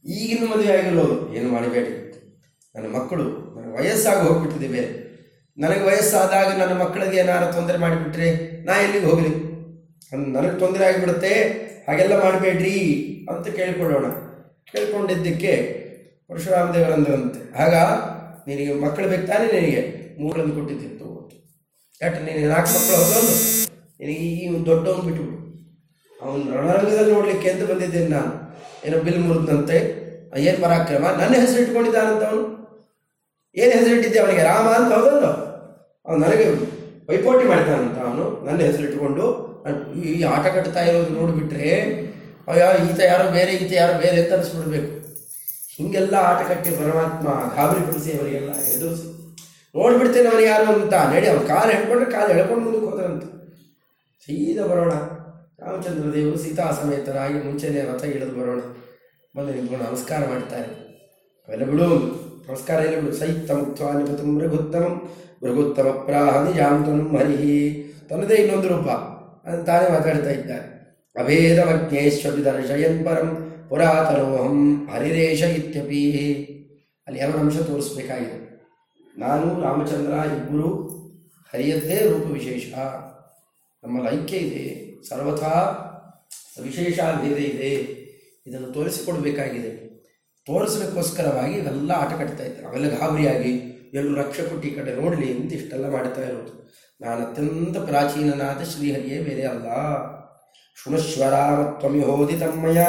ಈಗಿನ ಮದುವೆ ಆಗಿಲ್ಲ ಏನು ಮಾಡಬೇಡಿ ನನ್ನ ಮಕ್ಕಳು, ನನ್ನ ವಯಸ್ಸಾಗಿ ಹೋಗ್ಬಿಟ್ಟಿದೆ ಬೇರೆ. ನನಗೆ ವಯಸ್ಸಾದಾಗ ನನ್ನ ಮಕ್ಕಳಿಗೆ ಏನಾರು ತೊಂದರೆ ಮಾಡಿಬಿಟ್ರೆ ನಾ ಎಲ್ಲಿಗೆ ಹೋಗಲಿ? ನನಗೆ ತೊಂದರೆ ಆಗಿಬಿಡುತ್ತೆ, ಹಾಗೆಲ್ಲ ಮಾಡಬೇಡ್ರಿ ಅಂತ ಕೇಳಿಕೊಳ್ಳೋಣ. ಕೇಳ್ಕೊಂಡಿದ್ದಕ್ಕೆ ಪರಶುರಾಮ ದೇವರಂದ್ರಂತೆ ಆಗ ನಿನಗೆ ಮಕ್ಕಳು ಬೇಕು ತಾನೇ ನಿನಗೆ ಮೂರನ್ನು ಕೊಟ್ಟಿದ್ದಿತ್ತು ಯಾಕೆ, ನೀನು ನಾಲ್ಕು ಮಕ್ಕಳು ಹೋಗೋದು ನಿನಗೆ ಈ ದೊಡ್ಡವನು ಬಿಟ್ಟುಬಿಡು ಅವನು ರಣರಂಗದಲ್ಲಿ ನೋಡಲಿಕ್ಕೆ ಅಂತ ಬಂದಿದ್ದೇನೆ ನಾನು? ಏನೋ ಬಿಲ್ ಮುರಿದಂತೆ ಏನು ಪರಾಕ್ರಮ? ನನ್ನ ಹೆಸರು ಇಟ್ಕೊಂಡಿದ್ದಾನಂತ ಅವನು. ಏನು ಹೆಸರು ಇಟ್ಟಿದ್ದೆ ಅವನಿಗೆ? ರಾಮ ಅಂತ ಹೌದಲ್ಲ? ಅವನು ನನಗೆ ಪೈಪೋಟಿ ಮಾಡ್ತಾನಂತ ಅವನು. ನನ್ನ ಹೆಸರು ಇಟ್ಕೊಂಡು ಈ ಆಟ ಕಟ್ತಾ ಇರೋದು ನೋಡಿಬಿಟ್ರೆ, ಅಯ್ಯೋ, ಈತ ಯಾರೋ ಬೇರೆ, ಈತ ಯಾರೋ ಬೇರೆ ಅಂತ ಅನಿಸ್ಬಿಡ್ಬೇಕು. ಹಿಂಗೆಲ್ಲ ಆಟ ಕಟ್ಟಿ ಪರಮಾತ್ಮ ಗಾಬರಿ ಪಡಿಸಿ ಅವರಿಗೆಲ್ಲ ಎದುರಿಸಿ. ನೋಡ್ಬಿಡ್ತೇನೆ ಅವನಿಗೆ ಯಾರು ಅಂತ. ನಡಿ ಅವ್ನು ಕಾಲು ಹಿಡ್ಕೊಂಡ್ರೆ ಕಾಲು ಎಳ್ಕೊಂಡು ಮುಂದಕ್ಕೆ ಹೋದ್ರಂತ. ಸೀದಾ ಬರೋಣ. ರಾಮಚಂದ್ರ ದೇವರು ಸೀತಾ ಸಮೇತರಾಗಿ ಮುಂಚೆನೇ ರಥ ಇಳಿದು ಬರೋಣ. ಬಂದು ನಿಂತ್ಕೊಂಡು ನಮಸ್ಕಾರ ಮಾಡ್ತಾರೆ. ಅವೆಲ್ಲ ಬಿಡು. ನಮಸ್ಕಾರ ಇಲ್ಲ ಬಿಡು. ಸೈತ ಮುಕ್ತ ಮೃಗುತ್ತಮಂ ಮೃಗುತ್ತಮ ಪ್ರಾಹ ನಿಜಾಂತನು ಹರಿಹಿ. ತನ್ನದೇ ಇನ್ನೊಂದು ರೂಪ. ಅದನ್ನು ತಾನೇ ಮಾತಾಡ್ತಾ ಇದ್ದಾರೆ. ಅಭೇದವಜ್ಞೇಶ್ವರಿ ದರ್ಶಯನ್ ಪರಂ. ಪುರಾತನೋಹಂ ಹರಿರೇಶ ಇತ್ಯಪಿ. ಅಲ್ಲಿ ಎರಡು ಅಂಶ ತೋರಿಸ್ಬೇಕಾಗಿದೆ? ನಾನು ರಾಮಚಂದ್ರ, ಇಬ್ಬರು ಹರಿಯದ್ದೇ ರೂಪ ವಿಶೇಷ. ನಮ್ಮಲ್ಲಿ ಐಕ್ಯ ಇದೆ, ಸರ್ವಥಾ ವಿಶೇಷ ಭೇದ ಇದೆ. ಇದನ್ನು ತೋರಿಸಿಕೊಡ್ಬೇಕಾಗಿದೆ. ತೋರಿಸಲಿಕ್ಕೋಸ್ಕರವಾಗಿ ಇವೆಲ್ಲ ಆಟ ಕಟ್ತಾ ಇದ್ದಾರೆ. ಅವೆಲ್ಲ ಗಾಬರಿಯಾಗಿ ಎಲ್ಲರೂ ಲಕ್ಷ ಕೊಟ್ಟಿ ಈ ಕಡೆ ನೋಡಲಿ ಅಂತ ಇಷ್ಟೆಲ್ಲ ಮಾಡ್ತಾ ಇರೋದು. ನಾನು ಅತ್ಯಂತ ಪ್ರಾಚೀನನಾದ ಶ್ರೀಹರಿಯೇ ಬೇರೆ ಅಲ್ಲ. ಶೃಣಶ್ವರಾಮತ್ವಮಿಹೋದಿತಮ್ಮಯ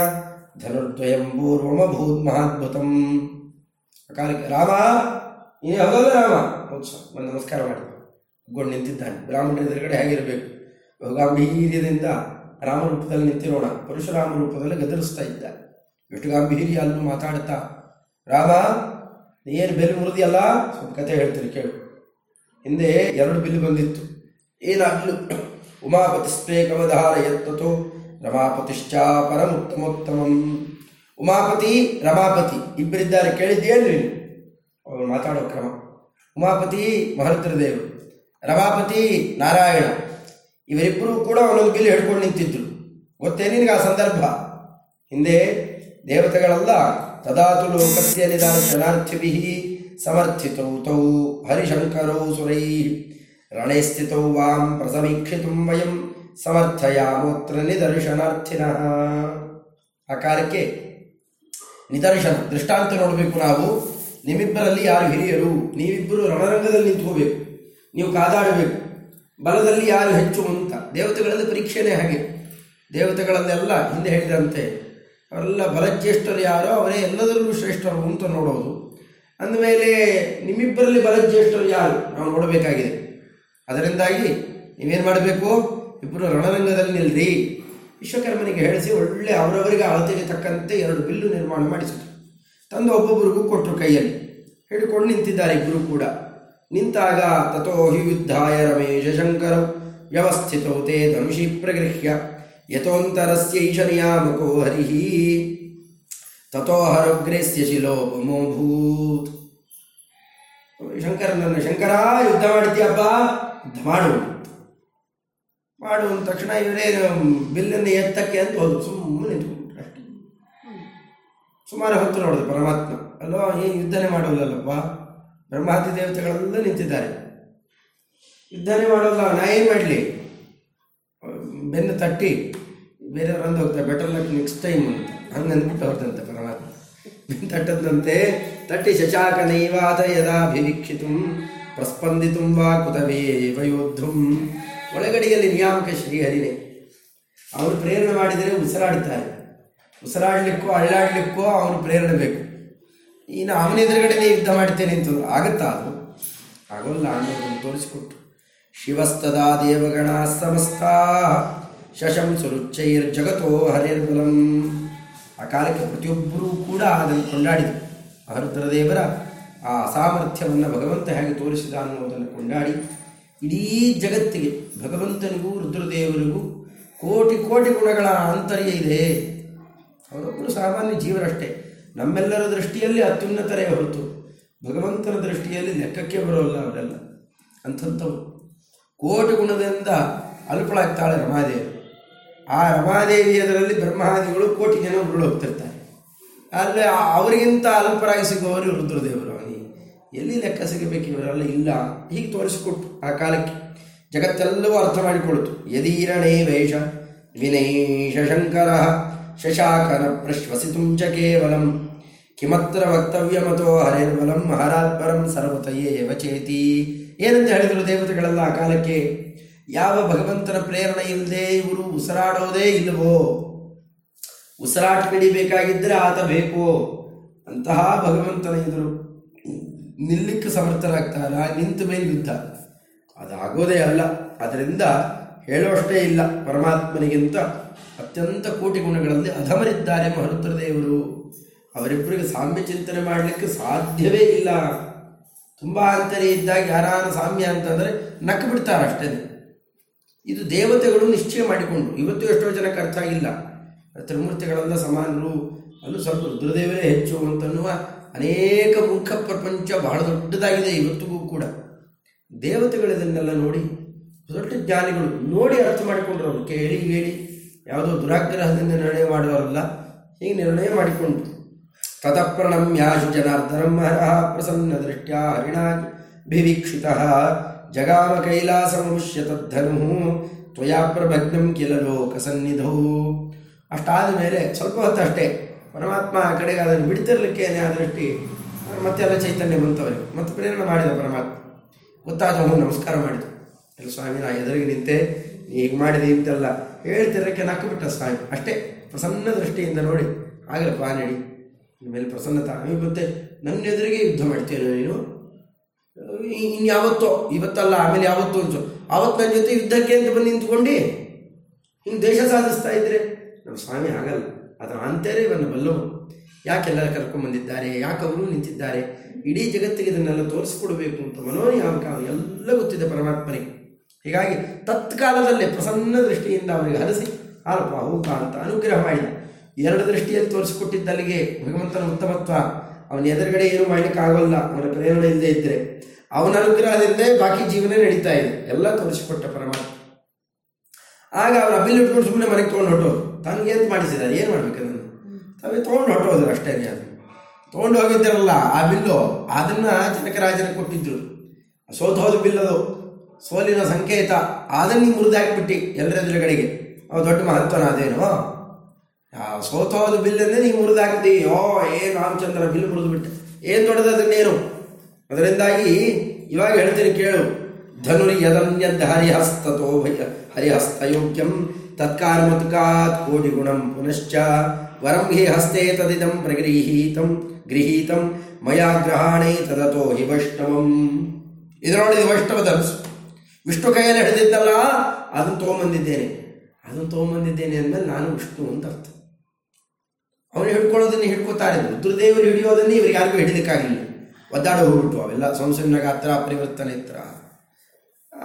ಧನುರ್ದ್ವಯಂ ಪೂರ್ವಮಭೂತ್ ಮಹಾದ್ಭುತಂ ಕಾಲಕ್ಕೆ ರಾಮ. ನೀನೇ ಹೌದಲ್ಲ ರಾಮ ಬಂದು ನಮಸ್ಕಾರ ಮಾಡಿ. ಗೊಂಡು ನಿಂತಿದ್ದಾನೆ. ಬ್ರಾಹ್ಮಣ ಎದುರುಗಡೆ ಹೇಗಿರಬೇಕು? ಗಂಭೀರ್ಯದಿಂದ ರಾಮ ರೂಪದಲ್ಲಿ ನಿಂತಿರೋಣ. ಪರಶುರಾಮ ರೂಪದಲ್ಲಿ ಗದರಿಸ್ತಾ ಇದ್ದ. ಎಷ್ಟು ಗಾಂಭೀರ್ಯ ಅಲ್ಲೂ ಮಾತಾಡ್ತಾ, ರಾಮ, ನೀನು ಬೆಲೆ ಮುರಿದಿಯಲ್ಲ? ಸ್ವಲ್ಪ ಕತೆ ಹೇಳ್ತೀನಿ, ಕೇಳು. ಹಿಂದೆ ಎರಡು ಬಿಲ್ಲು ಬಂದಿತ್ತು. ಏನಾಗಲು ಉಮಾಪತಿಸ್ಪೇಕಮಧಾರ ಯತ್ತೋ ರಮಾಪತಿಶ್ಚ ಪರಮುತ್ತಮೋತ್ತಮಂ ಉಮಾಪತಿ, ರಮಾಪತಿ, ಇಬ್ಬರಿದ್ದಾರೆ ಕೇಳಿದ್ದೇನ್ರಿ ಅವರು ಮಾತಾಡೋ ಕ್ರಮ. ಉಮಾಪತಿ ಮಹರುದ್ರದೇವರು ರಮಾಪತಿ, ನಾರಾಯಣ. ಇವರಿಬ್ಬರೂ ಕೂಡ ಒಂದೊಂದು ಬಿಲ್ ಹಿಡ್ಕೊಂಡು ನಿಂತಿದ್ರು. ಗೊತ್ತೇ ನಿನಗೆ ಆ ಸಂದರ್ಭ? ಹಿಂದೆ ದೇವತೆಗಳೆಲ್ಲ ತದಾತು ಲೋಕಸ್ಯ ನಿದರ್ಶನಾರ್ಥಿಭಿ ಸಮರ್ಥಿತೌ ತೌ ಹರಿಶಂಕರೌ ಸುರೈ. ರಣೇ ಸ್ಥಿತೌ ವಾಂ ಪ್ರಸಮೀಕ್ಷಿತು ವಯಂ. ಸಮರ್ಥಯಾಮೋತ್ರ ನಿದರ್ಶನಾರ್ಥಿನಃ ಆ ಕಾಲಕ್ಕೆ ನಿದರ್ಶನ, ದೃಷ್ಟಾಂತ ನೋಡಬೇಕು ನಾವು. ನಿಮ್ಮಿಬ್ಬರಲ್ಲಿ ಯಾರು ಹಿರಿಯರು? ನೀವಿಬ್ಬರು ರಣರಂಗದಲ್ಲಿ ನಿಂತ್ಕೋಬೇಕು. ನೀವು ಕಾದಾಡಬೇಕು. ಬಲದಲ್ಲಿ ಯಾರು ಹೆಚ್ಚು ಅಂತ. ದೇವತೆಗಳಲ್ಲಿ ಪರೀಕ್ಷೆನೇ ಹಾಗೆ. ದೇವತೆಗಳಲ್ಲೆಲ್ಲ ಹಿಂದೆ ಹೇಳಿದಂತೆ, ಅವರೆಲ್ಲ ಬಲಜ್ಯೇಷ್ಠರು ಯಾರೋ, ಅವರೇ ಎಲ್ಲದರಲ್ಲೂ ಶ್ರೇಷ್ಠರು ಅಂತ ನೋಡೋದು. ಅಂದಮೇಲೆ ನಿಮ್ಮಿಬ್ಬರಲ್ಲಿ ಬಲಜ್ಯೇಷ್ಠರು ಯಾರು? ನಾವು ನೋಡಬೇಕಾಗಿದೆ. ಅದರಿಂದಾಗಿ ನೀವೇನು ಮಾಡಬೇಕು? ಇಬ್ಬರು ರಣರಂಗದಲ್ಲಿ ನಿಲ್ರಿ ವಿಶ್ವಕರ್ಮನಿಗೆ ಹೇಳಿಸಿ ಒಳ್ಳೆ ಅವರವರಿಗೆ ಅಳತೆಗೆ ತಕ್ಕಂತೆ ಎರಡು ಬಿಲ್ಲು ನಿರ್ಮಾಣ ಮಾಡಿಸಿದರು. ತಂದು ಒಬ್ಬೊಬ್ಬರಿಗೂ ಕೊಟ್ಟರು ಕೈಯಲ್ಲಿ. ಹಿಡ್ಕೊಂಡು ನಿಂತಿದ್ದಾರೆ ಇಬ್ಬರು ಕೂಡ. ನಿಂತಾಗ ತಥೋ ಹಿ ಯುದ್ಧಾಯ ರಮೇಶ ಶಂಕರ ವ್ಯವಸ್ಥಿತೌ ತೇ ಧನುಷಿ ಪ್ರಗೃಹ್ಯ. ಯಥೋಂತರಸ್ಯೈಷ ನಿಯಾಮಕೋ ಹರಿಹಿ. ತಥೋ ಹರಗ್ರೇಸ್ಯ ಶಿಲೋಪಮೋಭೂತ್ ಶಂಕರನನ್ನು ಶಂಕರ, ಯುದ್ಧ ಮಾಡಿದ್ಯಪ್ಪ ಯುದ್ಧ ಮಾಡು. ಮಾಡು ತಕ್ಷಣ ಇವರೇ ಬಿಲ್ಲನ್ನು ಎತ್ತಕ್ಕೆ ಅಂತ ಹೋದ್ರು. ಸುಮ್ಮನೆ ನಿಂತ್ಕೊಂಡ್ರು ಅಷ್ಟೇ. ಸುಮಾರು ಹೊತ್ತು ನೋಡಿದ್ರು ಪರಮಾತ್ಮ. ಅಲ್ವಾ ಏನು ಯುದ್ಧನೇ ಮಾಡೋಲ್ಲಲ್ಲಪ್ಪ. ಬ್ರಹ್ಮಾದಿ ದೇವತೆಗಳೆಲ್ಲ ನಿಂತಿದ್ದಾರೆ. ಯುದ್ಧನೇ ಮಾಡೋಲ್ಲ, ನಾ ಏನು ಮಾಡಲಿ? ಬೆನ್ನು ತಟ್ಟಿ ಬೇರೆ ಬಂದು ಹೋಗ್ತಾರೆ. ಬೆಟರ್ ಲಕ್ ನೆಕ್ಸ್ಟ್ ಟೈಮ್ ಅಂತ. ಹಂಗೆ ಅಂದ್ಬಿಟ್ಟು ಹೊರದಂತೆ ಪರಮಾತ್ಮ. ಬೆನ್ನು ತಟ್ಟದಂತೆ ತಟ್ಟಿ ಶಶಾಕ ಯದಾ ಯದಾಭಿವೀಕ್ಷಿತು ಪ್ರಸ್ಪಂದಿತು ವಾ ಕುತವೇ ಯೋದ್ಧುಂ. ಒಳಗಡೆಯಲ್ಲಿ ನಿಯಾಮಕ ಶ್ರೀಹರಿನೇ ಅವರು ಪ್ರೇರಣೆ ಮಾಡಿದರೆ ಉಸಿರಾಡ್ತಾರೆ. ಉಸಿರಾಡಲಿಕ್ಕೋ, ಅಳ್ಳಾಡಲಿಕ್ಕೋ ಅವನು ಪ್ರೇರಣೆ ಬೇಕು. ಇನ್ನು ಅವನ ಎದುರುಗಡೆನೇ ಯುದ್ಧ ಮಾಡ್ತೇನೆ ಅಂತ ಆಗುತ್ತಾ ಅದು? ಆಗೋಲ್ಲ ಅನ್ನೋದನ್ನು ತೋರಿಸಿಕೊಟ್ಟು. ಶಿವಸ್ತದ ದೇವಗಣ ಸಮಸ್ತ ಶಶಂ ಸುರುಚ್ಚೈರ್ ಜಗತೋ ಹರಿರ್ಬಲಂ. ಆ ಕಾಲಕ್ಕೆ ಪ್ರತಿಯೊಬ್ಬರೂ ಕೂಡ ಅದನ್ನು ಕೊಂಡಾಡಿದರು. ಅಹರುದ್ರ ದೇವರ ಆ ಅಸಾಮರ್ಥ್ಯವನ್ನು ಭಗವಂತ ಹೇಗೆ ತೋರಿಸಿದ ಅನ್ನೋದನ್ನು ಕೊಂಡಾಡಿ ಇಡೀ ಜಗತ್ತಿಗೆ ಭಗವಂತನಿಗೂ, ರುದ್ರದೇವರಿಗೂ ಕೋಟಿ ಕೋಟಿ ಗುಣಗಳ ಆಂತರ್ಯ ಇದೆ. ಅವರೊಬ್ಬರು ಸಾಮಾನ್ಯ ಜೀವರಷ್ಟೇ. ನಮ್ಮೆಲ್ಲರ ದೃಷ್ಟಿಯಲ್ಲಿ ಅತ್ಯುನ್ನತರೇ ಹೊರತು ಭಗವಂತನ ದೃಷ್ಟಿಯಲ್ಲಿ ಲೆಕ್ಕಕ್ಕೆ ಬರೋಲ್ಲ ಅವರೆಲ್ಲ. ಅಂಥಂಥವು. ಕೋಟಿ ಗುಣದಿಂದ ಅಲ್ಪಳಾಗ್ತಾಳೆ ರಮಾದೇವಿ. ಆ ರಮಾದೇವಿ ಅದರಲ್ಲಿ ಬ್ರಹ್ಮಾದಿಗಳು ಕೋಟಿ ಜನ ಉರುಳು ಹೋಗ್ತಿರ್ತಾರೆ. ಅಲ್ಲೇ ಅವರಿಗಿಂತ ಅಲ್ಪರಾಗಿ ಸಿಗುವವರು ರುದ್ರದೇವರು. ಎಲ್ಲಿ ಲೆಕ್ಕ ಸಿಗಬೇಕು ಇವರೆಲ್ಲ ಇಲ್ಲ. ಹೀಗೆ ತೋರಿಸಿಕೊಟ್ಟು ಆ ಕಾಲಕ್ಕೆ. ಜಗತ್ತೆಲ್ಲವೂ ಅರ್ಥ ಮಾಡಿಕೊಳ್ತು ಯದೀರಣೇ ವೇಷ ವಿನೈಷ ಶಂಕರ, ಶಶಾಕನ ಪ್ರಶ್ವಸಿತು ಚ ಕೇವಲಂ. ಕಿಮತ್ರ ವಕ್ತವ್ಯಮತೋ ಹರೇರ್ಬಲಂ ಮಹಾರಾತ್ಪರಂ ಸರ್ವತಯೇವ ಚೇತಿ ಏನಂತ ಹೇಳಿದರು ದೇವತೆಗಳೆಲ್ಲ ಆ ಕಾಲಕ್ಕೆ? ಯಾವ ಭಗವಂತನ ಪ್ರೇರಣೆ ಇಲ್ಲದೆ ಇವರು ಉಸಿರಾಡೋದೇ ಇಲ್ಲವೋ? ಉಸಿರಾಟ ಹಿಡಿಬೇಕಾಗಿದ್ದರೆ ಆತ ಬೇಕೋ? ಅಂತಹ ಭಗವಂತನ ಎದುರು ನಿಲ್ಲಕ್ಕೆ ಸಮರ್ಥರಾಗ್ತಾರ? ನಿಂತ ಮೇಲೆ ಯುದ್ಧ. ಅದಾಗೋದೇ ಅಲ್ಲ. ಅದರಿಂದ ಹೇಳೋಷ್ಟೇ ಇಲ್ಲ. ಪರಮಾತ್ಮನಿಗಿಂತ ಅತ್ಯಂತ ಕೋಟಿ ಗುಣಗಳಲ್ಲಿ ಅಧಮರಿದ್ದಾರೆ ಮಹರುದ್ರದೇವರು. ಅವರಿಬ್ಬರಿಗೆ ಸಾಮ್ಯ ಚಿಂತನೆ ಮಾಡಲಿಕ್ಕೆ ಸಾಧ್ಯವೇ ಇಲ್ಲ. ತುಂಬ ಅಂತರಿ ಇದ್ದಾಗ ಯಾರಾನ ಸಾಮ್ಯ ಅಂತಂದರೆ ನಕ್ಕ ಬಿಡ್ತಾರೆ ಅಷ್ಟೇ. ಇದು ದೇವತೆಗಳು ನಿಶ್ಚಯ ಮಾಡಿಕೊಂಡು. ಇವತ್ತು ಎಷ್ಟೋ ಜನಕ್ಕೆ ಅರ್ಥ ಆಗಿಲ್ಲ. ತ್ರಿಮೂರ್ತಿಗಳೆಲ್ಲ ಸಮಾನರು. ಅಲ್ಲೂ ಸ್ವಲ್ಪ ರುದ್ರದೇವರೇ ಹೆಚ್ಚು ಅಂತನ್ನುವ ಅನೇಕ ಮುಖ ಪ್ರಪಂಚ ಬಹಳ ದೊಡ್ಡದಾಗಿದೆ ಇವತ್ತಿಗೂ ಕೂಡ. ದೇವತೆಗಳು ಇದನ್ನೆಲ್ಲ ನೋಡಿ ದೊಡ್ಡ ಜ್ಞಾನಿಗಳು ನೋಡಿ ಅರ್ಥ ಮಾಡಿಕೊಂಡ್ರು ಅವರು. ಕೇಳಿ ಹೇಳಿ ಯಾವುದೋ ದುರಾಗ್ರಹದಿಂದ ನಿರ್ಣಯ ಮಾಡುವವರಲ್ಲ. ಹೀಗೆ ನಿರ್ಣಯ ಮಾಡಿಕೊಂಡು ತತಪ್ರಣಮ್ಯಾಶು ಜನಾರ್ದನಂ ಹರಃ ಪ್ರಸನ್ನ ದೃಷ್ಟ್ಯಾ ಹರಿಣಾಗಿ ಭಿವೀಕ್ಷಿತ ಜಗಾಮ ಕೈಲಾಸಮುಷ್ಯ ತದ್ಧನು. ತ್ವಯಾ ಪ್ರಭಗ್ನಂ ಕಿಲ ಲೋಕ ಸನ್ನಿಧೌ. ಅಷ್ಟಾದ ಮೇಲೆ ಸ್ವಲ್ಪ ಹೊತ್ತು ಅಷ್ಟೇ ಪರಮಾತ್ಮ ಆ ಕಡೆಗೆ ಅದನ್ನು ಆ ದೃಷ್ಟಿ ಮತ್ತೆಲ್ಲ ಚೈತನ್ಯ ಬಂತವರಿಗೆ. ಮತ್ತೆ ಪ್ರೇರಣೆ ಮಾಡಿದ ಪರಮಾತ್ಮ. ಗೊತ್ತಾದವನು ನಮಸ್ಕಾರ ಮಾಡಿದ. ಎಲ್ಲ ಸ್ವಾಮಿ, ನಾ ಎದುರಿಗೆ ನಿಂತೆ ಹೀಗೆ ಮಾಡಿದೆ ಇಂತೆಲ್ಲ ಹೇಳ್ತಿರಕ್ಕೆ ನಕ್ಕು ಬಿಟ್ಟ ಸ್ವಾಮಿ. ಅಷ್ಟೇ, ಪ್ರಸನ್ನ ದೃಷ್ಟಿಯಿಂದ ನೋಡಿ ಆಗಲಪ್ಪ ನಡಿ. ಮೇಲೆ ಪ್ರಸನ್ನತ ನೀವು ಗೊತ್ತೇ, ನನ್ನ ಎದುರಿಗೆ ಯುದ್ಧ ಮಾಡ್ತೀಯ ನೀನು? ಇನ್ಯಾವತ್ತೋ ಇವತ್ತಲ್ಲ, ಆಮೇಲೆ ಯಾವತ್ತೋ ಅಂತ ಆವತ್ತು ನನ್ನ ಜೊತೆ ಯುದ್ಧಕ್ಕೆ ಅಂತ ಬಂದು ನಿಂತ್ಕೊಂಡು ಹಿಂಗೆ ದೇಶ ಸಾಧಿಸ್ತಾ ಇದ್ರೆ? ನಮ್ಮ ಸ್ವಾಮಿ ಆಗಲ್ಲ ಅದರ ಅಂತರೇ ಇವನ್ನ ಬಲ್ಲವರು ಯಾಕೆಲ್ಲ ಕರ್ಕೊಂಡ್ಬಂದಿದ್ದಾರೆ ಯಾಕೆ ಅವರು ನಿಂತಿದ್ದಾರೆ? ಇಡೀ ಜಗತ್ತಿಗೆ ಇದನ್ನೆಲ್ಲ ತೋರಿಸ್ಕೊಡ್ಬೇಕು ಅಂತ ಮನೋನಿಯಾಮಕ ಎಲ್ಲ ಗೊತ್ತಿದೆ ಪರಮಾತ್ಮನಿಗೆ. ಹೀಗಾಗಿ ತತ್ಕಾಲದಲ್ಲೇ ಪ್ರಸನ್ನ ದೃಷ್ಟಿಯಿಂದ ಅವರಿಗೆ ಹರಿಸಿ ಆಲಪ ಹೂಕ ಅಂತ ಅನುಗ್ರಹ ಮಾಡಿದ ಎರಡು ದೃಷ್ಟಿಯಲ್ಲಿ ತೋರಿಸಿಕೊಟ್ಟಿದ್ದಲ್ಲಿಗೆ ಭಗವಂತನ ಉತ್ತಮತ್ವ. ಅವನ ಎದುರುಗಡೆ ಏನು ಮಾಡಲಿಕ್ಕಾಗಲ್ಲ, ಅವನ ಪ್ರೇರಣೆ ಇಲ್ಲದೇ ಇದ್ದರೆ. ಅವನ ಅನುಗ್ರಹದಿಂದಲೇ ಬಾಕಿ ಜೀವನ ನಡೀತಾ ಇದೆ. ಎಲ್ಲ ತೋರಿಸಿಕೊಟ್ಟ ಪರಮಾತ್ಮ. ಆಗ ಅವರ ಬಿಲ್ ಇಟ್ಕೊಂಡು ಸುಮ್ಮನೆ ಮನೆಗೆ ತೊಗೊಂಡು ಹೊಟ್ಟೋದು ತನಗೆ ಎಂತ ಮಾಡಿಸಿದ್ದಾರೆ ಏನು ಮಾಡ್ಬೇಕು ಅದನ್ನು? ತಾವೇ ತೊಗೊಂಡು ಹೊಟ್ಟೋದ್ರು ಅಷ್ಟೇ ಅದು. ತೊಗೊಂಡು ಹೋಗಿದ್ದಾರಲ್ಲ ಆ ಬಿಲ್ಲು ಅದನ್ನ ಜನಕರಾಜನ ಕೊಟ್ಟಿದ್ರು. ಸೋತು ಹೋದ ಬಿಲ್ ಅದು. ಸೋಲಿನ ಸಂಕೇತ ಅದನ್ನು ನೀವು ಮುರಿದಾಕ್ಬಿಟ್ಟು ಎಲ್ಲರ ಎದುರುಗಡೆಗೆ. ಅವ ದೊಡ್ಡ ಮಹತ್ವನ ಅದೇನು? ಹೋದ ಬಿಲ್ಲನ್ನೇ ನೀವು ಮುರಿದಾಕ್ತಿ ಓ ಏನು ರಾಮಚಂದ್ರ ಬಿಲ್ ಮುರಿದು ಬಿಟ್ಟೆ. ಏನು ದೊಡ್ಡದು ಅದನ್ನೇನು ಅದರಿಂದಾಗಿ ಇವಾಗ ಹೇಳ್ತೀನಿ ಕೇಳು. ಧನುರಿ ಯದನ್ಯದ್ ಹರಿಹಸ್ತೋ ಭಯ ಹರಿಹಸ್ತಯೋಗ್ಯಂ ತತ್ಕಾರ್ಮತುಕಾತ್ ಕೋಟಿ ಗುಣಂ ಪುನಶ್ಚ ವರಂ ಹಿ ಹಸ್ತೆ ತದಿದಂ ಪ್ರಗೃಹೀತಂ ಗೃಹೀತಂ ಮಯಾ ಗ್ರಹಾಣೇ ತದತೋ ಹಿ ವೈಷ್ಣವಂ ಇದರೊಳಗೆ ಇದು ವೈಷ್ಣವ ಧನಸ್ಸು ವಿಷ್ಣು ಕೈಯಲ್ಲಿ ಹಿಡಿದಿದ್ದಲ್ಲ, ಅದನ್ನು ತೊಗೊಂಬಂದಿದ್ದೇನೆ. ಅದನ್ನು ತೊಗೊಂಬಂದಿದ್ದೇನೆ ಅಂದಮೇಲೆ ನಾನು ವಿಷ್ಣು ಅಂತ ಅರ್ಥ. ಅವನು ಹಿಡ್ಕೊಳ್ಳೋದನ್ನು ಹಿಡ್ಕೋತಾರೆ ರುದ್ರದೇವರು ಹಿಡಿಯೋದನ್ನೇ ಇವ್ರಿಗೆ ಯಾರಿಗೂ ಹಿಡಿದಕ್ಕಾಗಲಿಲ್ಲ ಒದ್ದಾಡ ಹೋಗ್ಬಿಟ್ಟು ಅವೆಲ್ಲ. ಸಂಸನ್ನ ಗಾತ್ರ ಪರಿವರ್ತನೆ ಇತ್ರ